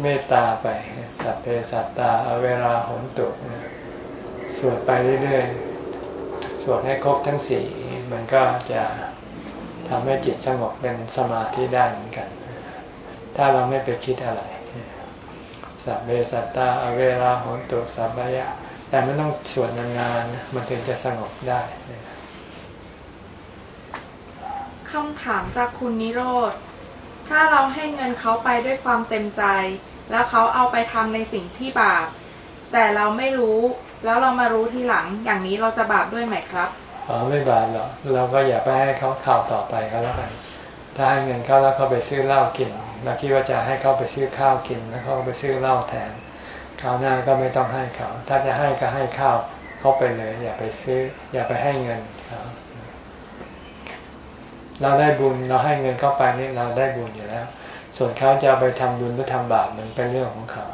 เมตตาไป สัพเพสัตตาเวลาหนตุสวดไปเรื่อยๆ สวดให้ครบทั้งสี่มันก็จะทำให้จิตสงบเป็นสมาธิได้เหมือนกัน ถ้าเราไม่ไปคิดอะไร สัพเบสัตตาอเวราโหนตุสัพพยะ แต่ไม่ต้องสวดนานๆมันถึงจะสงบได้คำถามจากคุณนิโรธ ถ้าเราให้เงินเขาไปด้วยความเต็มใจ แล้วเขาเอาไปทำในสิ่งที่บาป แต่เราไม่รู้ แล้วเรามารู้ทีหลัง อย่างนี้เราจะบาปด้วยไหมครับ อ๋อ ไม่บาปหรอก เราก็อย่าไปให้เขาข่าวต่อไปก็แล้วกัน ถ้าให้เงินเขาแล้วเขาไปซื้อเหล้ากินเราคิดว่าจะให้เขาไปซื้อข้าวกิน แล้วเขาไปซื้อเหล้าแทนคราวหน้าก็ไม่ต้องให้เขา ถ้าจะให้ก็ให้ข้าวเขาไปเลย อย่าไปซื้อ อย่าไปให้เงินเขาเราได้บุญเราให้เงินเขาไปนี่เราได้บุญอยู่แล้ว ส่วนเขาจะไปทำบุญหรือทำบาปมันเป็นเรื่องของเขา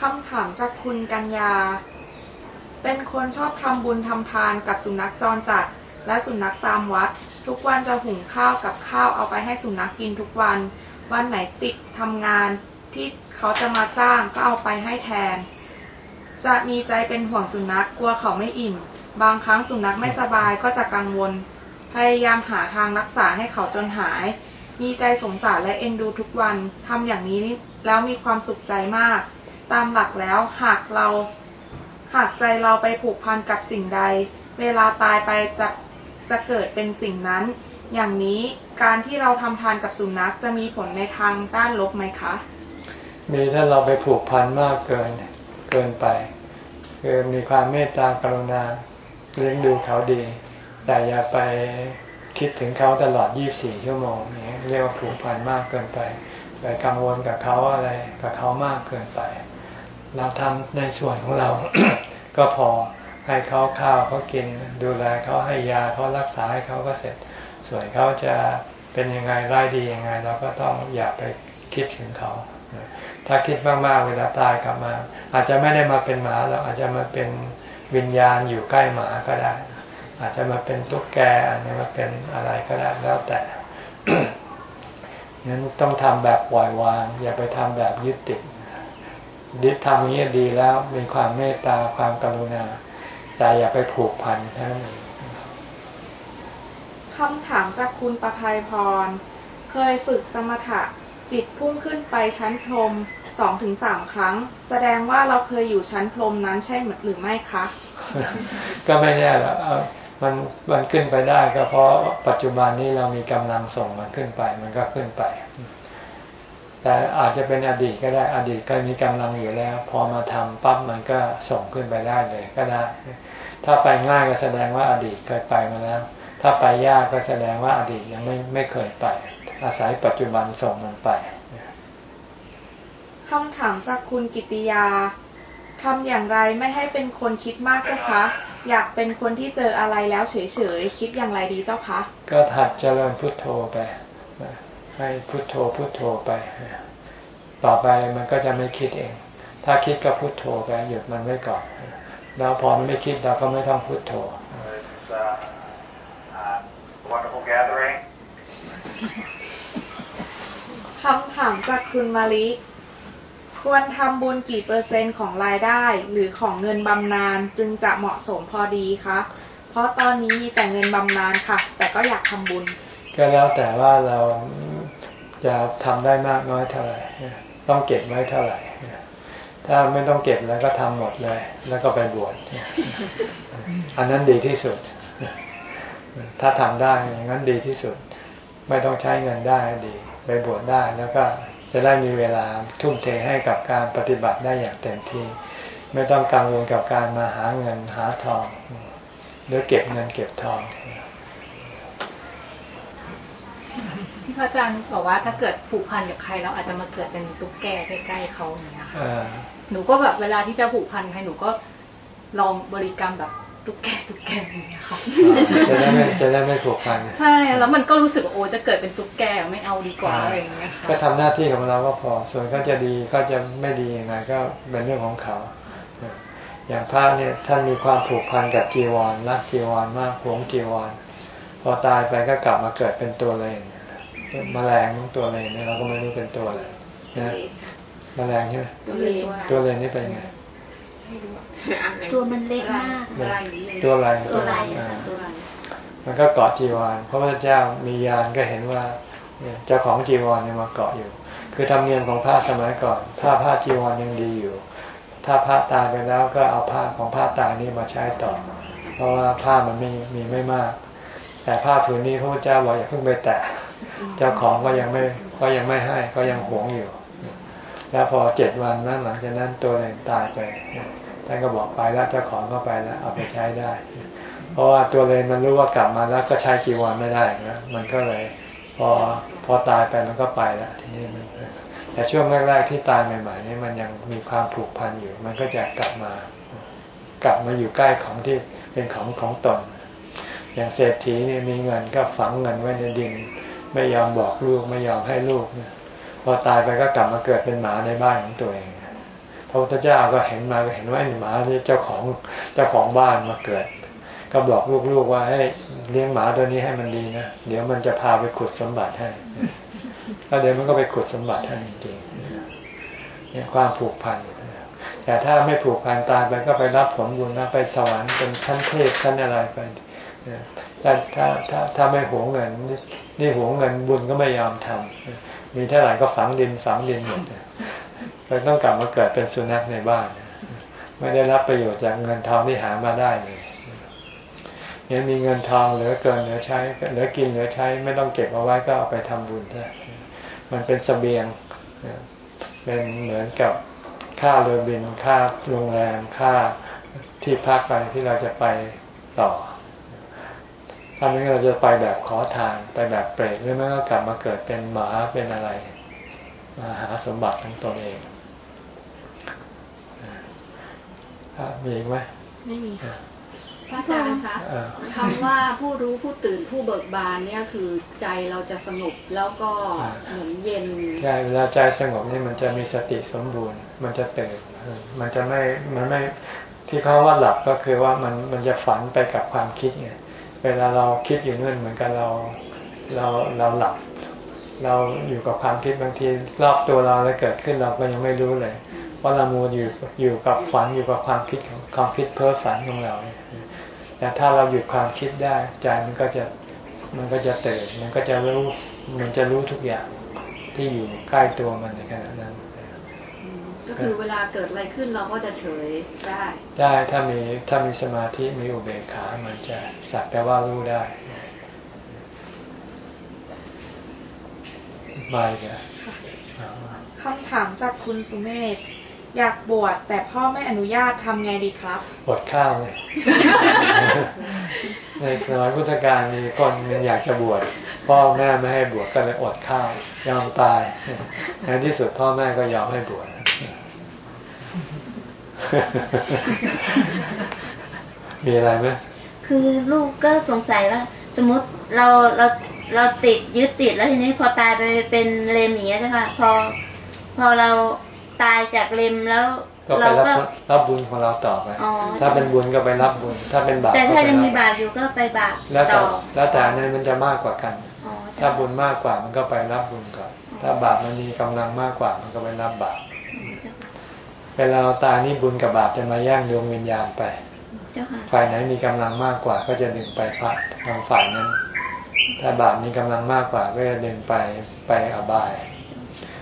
คำถามจากคุณกัญญา เป็นคนชอบทำบุญทำทานกับสุนัขจรจัด และสุนัขตามวัด ทุกวันจะหุงข้าวกับข้าวเอาไปให้สุนัขกกินทุกวัน วันไหนติดทำงานที่เขาจะมาจ้างก็เอาไปให้แทน จะมีใจเป็นห่วงสุนัขกลัวเขาไม่อิ่ม บางครั้งสุนัขไม่สบายก็จะกังวล พยายามหาทางรักษาให้เขาจนหาย มีใจสงสารและเอ็นดูทุกวันทำอย่างนี้แล้วมีความสุขใจมาก ตามหลักแล้วหากเรา หากใจเราไปผูกพันกับสิ่งใด เวลาตายไปจะ จะเกิดเป็นสิ่งนั้น อย่างนี้การที่เราทำทานกับสุนัขจะมีผลในทางด้านลบไหมคะมีถ้าเราไปผูกพันมากเกินเกินไปคือมีความเมตตากรุณาเลี้ยงดูเขาดี แต่อย่าไปคิดถึงเขาตลอด 24 ชั่วโมงนี้เรียกว่าผูกพันมากเกินไปไปกังวลกับเขาอะไรกับเขามากเกินไป เราทำในส่วนของเราก็พอ ให้เขาข้าวเขากินดูแลเขาให้ยาเขารักษาให้เขาก็เสร็จ ส่วนเขาจะเป็นยังไงร้ายดียังไง เราก็ต้องอย่าไปคิดถึงเขาถ้าคิดมากๆเวลาตายกลับมา อาจจะไม่ได้มาเป็นหมาเราอาจจะมาเป็นวิญญาณอยู่ใกล้หมาก็ได้ อาจจะมาเป็นตุ๊กแกอาจจะมาเป็นอะไรก็ได้แล้วแต่นั้นต้องทำแบบปล่อยวาง อย่าไปทำแบบยึดติดดิทำอย่างนี้ดีแล้วมีความเมตตาความกรุณา แต่อย่าไปผูกพันเท่านั้นเองคำถามจากคุณประภัยพร เคยฝึกสมถะจิตพุ่งขึ้นไปชั้นพรมสองถึงสามครั้ง แสดงว่าเราเคยอยู่ชั้นพรมนั้นใช่หรือไม่คะ ก็ไม่แน่หรอกมันมันขึ้นไปได้ก็เพราะปัจจุบันนี้เรามีกำลังส่งมันขึ้นไป มันก็ขึ้นไป แต่อาจจะเป็นอดีตก็ได้อดีตเคยมีกำลังอยู่แล้ว พอมาทำปั๊บมันก็ส่งขึ้นไปได้เลยก็ได้ ถ้าไปง่ายก็แสดงว่าอดีตเคยไปมาแล้ว ถ้าไปยากก็แสดงว่าอดีตยังไม่ไม่เคยไป อาศัยปัจจุบันส่งมันไปคำถามจากคุณกิติยาทำอย่างไรไม่ให้เป็นคนคิดมากเจ้าคะ อยากเป็นคนที่เจออะไรแล้วเฉยๆ คิดอย่างไรดีเจ้าคะ ก็หัดเจริญพุทโธไป ให้พุทโธพุทโธไปต่อไปมันก็จะไม่คิดเอง ถ้าคิดก็พุทโธไปหยุดมันไว้ก่อนแล้วพอมันไม่คิดเราก็ไม่ต้องพุทโธ It's uh, uh, a wonderful gathering. คำถามจากคุณมาลิ ควรทำบุญกี่เปอร์เซ็นต์ของรายได้ หรือของเงินบำนาญจึงจะเหมาะสมพอดีคะ เพราะตอนนี้มีแต่เงินบำนาญค่ะ แต่ก็อยากทำบุญ ก็แล้วแต่ว่าเราจะทำได้มากน้อยเท่าไหร่ต้องเก็บไว้เท่าไหร่ถ้าไม่ต้องเก็บแล้วก็ทำหมดเลย แล้วก็ไปบวชอันนั้นดีที่สุด ถ้าทำได้อย่างนั้นดีที่สุด ไม่ต้องใช้เงินได้ดี ไปบวชได้แล้วก็จะได้มีเวลาทุ่มเทให้กับการปฏิบัติได้อย่างเต็มที่ ไม่ต้องกังวลกับการมาหาเงินหาทอง หรือเก็บเงินเก็บทอง ที่พระอาจารย์บอกว่าถ้าเกิดผูกพันกับใครเราอาจจะมาเกิดเป็นตุ๊กแกใกล้ๆเขาอย่างเงี้ยค่ะเอ่อหนูก็แบบเวลาที่จะผูกพันใครหนูก็ลองบริกรรมแบบตุ๊กแกตุ๊กแกอย่างเงี้ยค่ะจะได้ไม่จะได้ไม่ผูกพันใช่แล้วมันก็รู้สึกว่าโอ้จะเกิดเป็นตุ๊กแกไม่เอาดีกว่าอะไรอย่างเงี้ยค่ะก็ทำหน้าที่ของเราก็พอ ส่วนเขาจะดีเขาจะไม่ดียังไงก็เป็นเรื่องของเขาอย่างพระเนี่ยท่านมีความผูกพันกับจีวรรักจีวรมากหวงจีวรพอตายไปก็กลับมาเกิดเป็นตัวเลย แมลงตัวเลยเนี่ยเราก็ไม่รู้เป็นตัวอะไรนะแมลงใช่ไหมตัวเล็กตัวเลยนี่เป็นไงตัวมันเล็กมากตัวอะไรตัวอะไรอ่าค่ะตัวอะไรมันก็เกาะจีวรพระพุทธเจ้ามียานก็เห็นว่าเนี่ยเจ้าของจีวรเนี่ยมาเกาะอยู่ คือธรรมเนียมของพระสมัยก่อน ถ้าผ้าจีวรยังดีอยู่ ถ้าพระตายไปแล้วก็เอาผ้าของพระตายนี้มาใช้ต่อ เพราะว่าผ้ามันมีมีไม่มาก แต่ผ้าผืนนี้พระพุทธเจ้าบอกอย่าเพิ่งไปแตะ เจ้าของก็ยังไม่ก็ยังไม่ให้ก็ยังหวงอยู่ แล้วพอเจ็ดวันนั้นหลังจากนั้นตัวเองตายไปท่านก็บอกไปแล้วเจ้าของก็ไปแล้วเอาไปใช้ได้ เพราะว่าตัวเลนมันรู้ว่ากลับมาแล้วก็ใช้จีวรไม่ได้นะมันก็เลยพอพอตายไปมันก็ไปแล้วทีนี้มันแต่ช่วงแรกๆที่ตายใหม่ๆนี่มันยังมีความผูกพันอยู่ มันก็จะกลับมา กลับมาอยู่ใกล้ของที่เป็นของของตน อย่างเศรษฐีนี่มีเงินก็ฝังเงินไว้ในดิน ไม่ยอมบอกลูกไม่ยอมให้ลูกพอตายไปก็กลับมาเกิดเป็นหมาในบ้านของตัวเองพระพุทธเจ้าก็เห็นมาก็เห็นว่าไอ้หมาที่เจ้าของเจ้าของบ้านมาเกิด ก็บอกลูกๆว่าให้เลี้ยงหมาตัวนี้ให้มันดีนะเดี๋ยวมันจะพาไปขุดสมบัติให้แล้วเดี๋ยวมันก็ไปขุดสมบัติให้จริงๆเนี่ยความผูกพันแต่ถ้าไม่ผูกพันตายไปก็ไปรับผลบุญนะไปสวรรค์เป็นชั้นเทพชั้นอะไรไป ถ้าถ้าถ้าถ้าไม่หวงเงิน นี่หวงเงินบุญก็ไม่ยอมทำมีเท่าไหร่ก็ฝังดินฝังดินหมดเลยต้องกลับมาเกิดเป็นสุนัขในบ้าน ไม่ได้รับประโยชน์จากเงินทองที่หามาได้เลยเนี่ยมีเงินทองเหลือเกินเหลือใช้เหลือกินเหลือใช้ ไม่ต้องเก็บเอาไว้ก็เอาไปทำบุญได้มันเป็นสเสบียงเป็นเหมือนกับค่าเรือบินค่าโรงแรมค่าที่พักไปที่เราจะไปต่อ ถ้าไม่งั้นเราจะไปแบบขอทาน ไปแบบเปรตหรือไม่ก็กลับมาเกิดเป็นหมาเป็นอะไรมาหาสมบัติของตนเองอะมีอีกไหมไม่มีอะพระอาจารย์คะอะคำว่าผู้รู้ผู้ตื่นผู้เบิกบานเนี่ยคือใจเราจะสงบแล้วก็เหมือนเย็นใช่เวลาใจสงบนี่มันจะมีสติสมบูรณ์ มันจะตื่นมันจะไม่มันไม่ที่เขาว่าหลับก็คือว่ามันมันจะฝันไปกับความคิดไง เวลาเราคิดอยู่นั่นเหมือนกับเราเราเราหลับ เราอยู่กับความคิดบางทีรอบตัวเราแล้วเกิดขึ้นเราก็ยังไม่รู้เลยเพราเรามูอยู่อยู่กับฝันอยู่กับความคิดของความคิดเพ้อฝันของเราเนแต่ถ้าเราหยุดความคิดได้ใจมันก็จะมันก็จะตื่นมันก็จะรู้มันจะรู้ทุกอย่างที่อยู่ใกล้ตัวมันในขณะนั้น ก็คือเวลาเกิดอะไรขึ้นเราก็จะเฉยได้ ได้ถ้ามีถ้ามีสมาธิมีอุเบกขามันจะสักแต่ว่ารู้ได้ไม่กะคำถามจากคุณสุเมธอยากบวชแต่พ่อไม่อนุญาตทำไงดีครับอดข้าวเลยในสมัยพุทธกาลมีคนมันอยากจะบวชพ่อแม่ไม่ให้บวชก็เลยอดข้าว ยอมตายในที่สุดพ่อแม่ก็ยอมให้บวช มีอะไรไหมคือลูกก็สงสัยว่า สมมติเราเราเราติดยึดติดแล้วทีนี้พอตายไปเป็นเลมอย่างเงี้ยใช่ค่ะพอ พอเราตายจากเลมแล้วก็ไปเรารับก็รับบุญของเราต่อไปอ๋อถ้าเป็นบุญก็ไปรับบุญ ถ้าเป็นบาปแต่ก็ถ้าไปยังมีรับบาปอยู่ก็ไปบาปแล้วแต่ต่อแล้วแต่อันนั้นมันจะมากกว่ากันอ๋อถ้าบุญมากกว่ามันก็ไปรับบุญก่อน ถ้าบาปมันมีกำลังมากกว่ามันก็ไปรับบาปเวลาเราตายนี่บุญกับบาปจะมาแย่งดวงวิญญาณไปเจ้าค่ะฝ่ายไหนมีกำลังมากกว่า ก็จะดึงไปฝ่ายทางฝ่ายนั้น ถ้าบาปมีกำลังมากกว่าก็จะดึงไปไปอบาย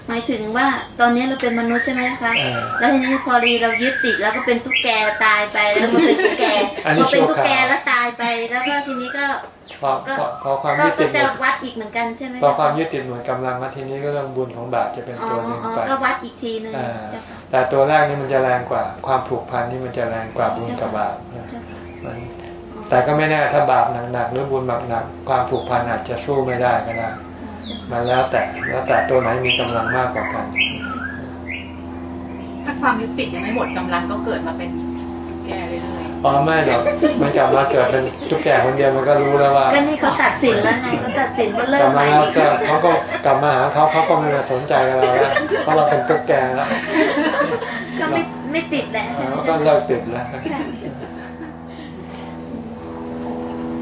หมายถึงว่าตอนนี้เราเป็นมนุษย์ใช่ไหมคะเออแล้วทีนี้พอดีเรายึดติดแล้วก็เป็นตุ๊กแกตายไปแล้วก็เป็นตุ๊กแกอันนี้พอเป็นตุ๊กแกชั่วคราวแล้วตายไปแล้วก็ทีนี้ก็พอก็พอพอความก็ยึดก็ติดหมจะดวัดอีกเหมือนกันใช่ไหมพอความยึดติดหมดกำลังมาทีนี้ก็เรื่องบุญของบาปจะเป็นอ๋อตัวหนึ่งอ๋อไปก็วัดอีกทีหนึงอ่าเจ้าค่ะแต่ตัวแรกนี่มันจะแรงกว่าความผูกพันนี่มันจะแรงกว่าบุญกับบาปเจ้าค่ะมันแต่ก็ไม่แน่ถ้าบาปหนักๆหรือบุญหนักๆความผูกพันอาจจะสู้ไม่ได้ก็ได้ มันแล้วแต่แล้วแต่ตัวไหนมีกำลังมากกว่ากัน ถ้าความยึดติดยังไม่หมดกำลังก็เกิดมาเป็นแก่เรื่อยอ๋อไม่หรอกมันกลับมาเกิดเป็นตุ๊กแกคนเดียวมันก็รู้แล้วว่าก็นี่เขาตัดสินแล้วไงเขาตัดสินว่าเริ่กลัมบใหมาม่แล้วก็เขาก็กลับมาหาเขาเขาก็ไม่มาสนใจกับเราแล้วเพราะเราเป็นตุ๊กแกแล้วก็ไม่ไม่ติดแหละเออก็เลิกติดแล้ว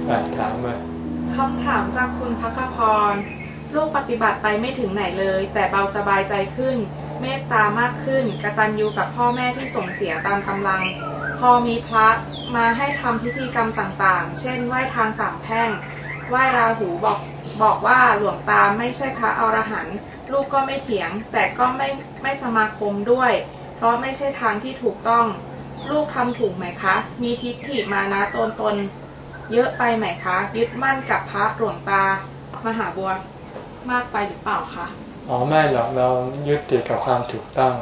อะถามมาคำถามจากคุณพักพร ลูกปฏิบัติไปไม่ถึงไหนเลย แต่เบาสบายใจขึ้น เมตตามากขึ้นกตัญญูกับพ่อแม่ที่ส่งเสียตามกำลัง พอมีพระมาให้ทำพิธีกรรมต่างๆ เช่นไหว้ทางสามแพ่งไหว้ราหูบอกบอกว่าหลวงตาไม่ใช่พระอรหันต์ลูกก็ไม่เถียง แต่ก็ไม่ไม่สมาคมด้วย เพราะไม่ใช่ทางที่ถูกต้อง ลูกทำถูกไหมคะ มีทิฏฐิมานะตนตน เยอะไปไหมคะ ยึดมั่นกับพระหลวงตามหาบัว มากไปหรือเปล่าคะอ๋อไม่หรอกเรายึดติดกับความถูกต้อง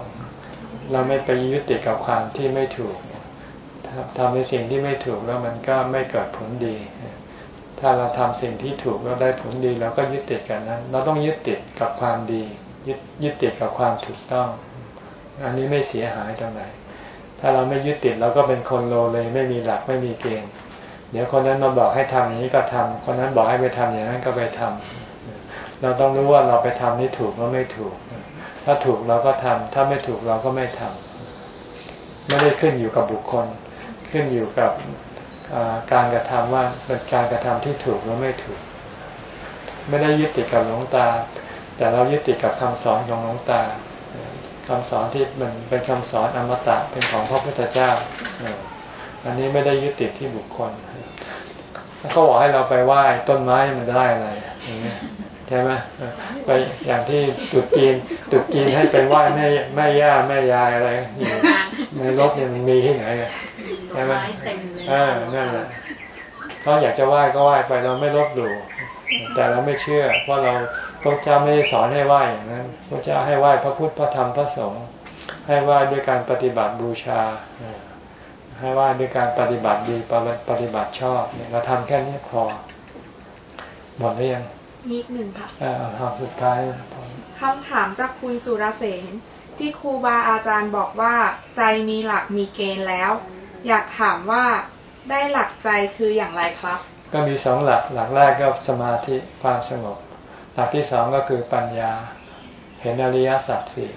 เราไม่ไปยึดติดกับความที่ไม่ถูกถ้าทำในสิ่งที่ไม่ถูกแล้วมันก็ไม่เกิดผลดี ถ้าเราทำสิ่งที่ถูกแล้วได้ผลดีเราก็ยึดติดกันนั้น เราต้องยึดติดกับความดี ยึดยึดติดกับความถูกต้อง อันนี้ไม่เสียหายตรงไหน ถ้าเราไม่ยึดติดเราก็เป็นคนโลเลย ไม่มีหลักไม่มีเกณฑ์ เดี๋ยวคนนั้นมาบอกให้ทำอย่างนี้ก็ทำคนนั้นบอกให้ไปทำอย่างนั้นก็ไปทำ เราต้องรู้ว่าเราไปทำนี่ถูกหรือไม่ถูก ถ้าถูกเราก็ทำถ้าไม่ถูกเราก็ไม่ทำไม่ได้ขึ้นอยู่กับบุคคล ขึ้นอยู่กับการกระทำว่าเป็นการกระทำที่ถูกหรือไม่ถูก ไม่ได้ยึดติดกับหลวงตา แต่เรายึดติดกับคำสอนของหลวงตาคำสอนที่มันเป็นคำสอนอมตะเป็นของพระพุทธเจ้าอออันนี้ไม่ได้ยึดติดที่บุคคลเขาบอกให้เราไปไหว้ต้นไม้มันได้อะไรอย่างเงี้ย ใช่ไหมเออไปอย่างที่ตรุดจีนตรุดจีนให้ไปไหว้แม่แม่ย่าแม่ยายอะไรอยู่ในรถเนี่ยมันมีที่ไหนอะๆดอใช่กไหมไม้เต็มเลยอ่านั่นแหละเขาอยากจะไหว้ก็ไหว้ไปเราไม่ลบหลู่แต่เราไม่เชื่อเพราะเราพระเจ้าไม่ได้สอนให้ไหว้อย่างนั้นพระเจ้าให้ไหว้พระพุทธพระธรรมพระสงฆ์ให้ไหว้ด้วยการปฏิบัติบูชาอ่าให้ไหว้ด้วยการปฏิบัติดีปฏิบัติชอบเนี่ยเราทำแค่นี้พอหมดหรือยัง นิดหนึ่งค่ะอ่าเอาคำสุดท้ายพอคำถามจากคุณสุรเสนที่ครูบาอาจารย์บอกว่าใจมีหลักมีเกณฑ์แล้ว อยากถามว่าได้หลักใจคืออย่างไรครับ ก็มีสองหลักหลักแรกก็สมาธิความสงบ หลักที่สองก็คือปัญญา เห็นอริยสัจสี่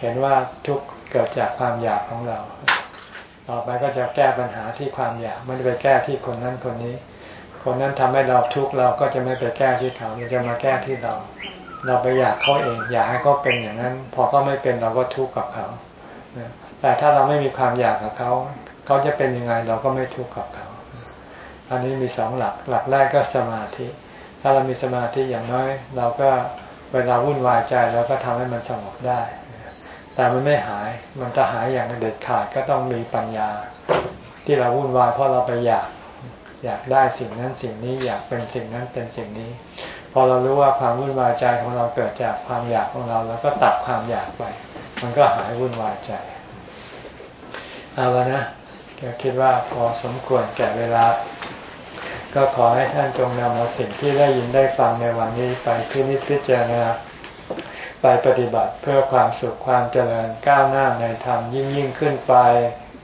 เห็นว่าทุกข์เกิดจากความอยากของเรา ต่อไปก็จะแก้ปัญหาที่ความอยากไม่ได้ไปแก้ที่คนนั้นคนนี้ คนนั้นทำให้เราทุกข์เราก็จะไม่ไปแก้ที่เขาเราจะมาแก้ที่เรา เราไปอยากเขาเอง อยากให้เขาเป็นอย่างนั้น พอเขาไม่เป็นเราก็ทุกข์กับเขาแต่ถ้าเราไม่มีความอยากกับเขา เขาจะเป็นยังไงเราก็ไม่ทุกข์กับเขาอันนี้มีสองหลักหลักแรกก็สมาธิ ถ้าเรามีสมาธิอย่างน้อย เราก็เวลาวุ่นวายใจเราก็ทำให้มันสงบได้ แต่มันไม่หายมันจะหายอย่างเด็ดขาดก็ต้องมีปัญญา ที่เราวุ่นวายเพราะเราไปอยาก อยากได้สิ่งนั้นสิ่งนี้อยากเป็นสิ่งนั้นเป็นสิ่งนี้ พอเรารู้ว่าความวุ่นวายใจของเราเกิดจากความอยากของเรา แล้วก็ตัดความอยากไป มันก็หายวุ่นวายใจเอาแล้วนะก็คิดว่าพอสมควรแก่เวลา ก็ขอให้ท่านจงนำเอาสิ่งที่ได้ยินได้ฟังในวันนี้ไปพินิจพิจารณาไปปฏิบัติเพื่อความสุขความเจริญก้าวหน้าในธรรมยิ่งยิ่งขึ้นไป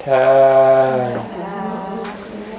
เธอ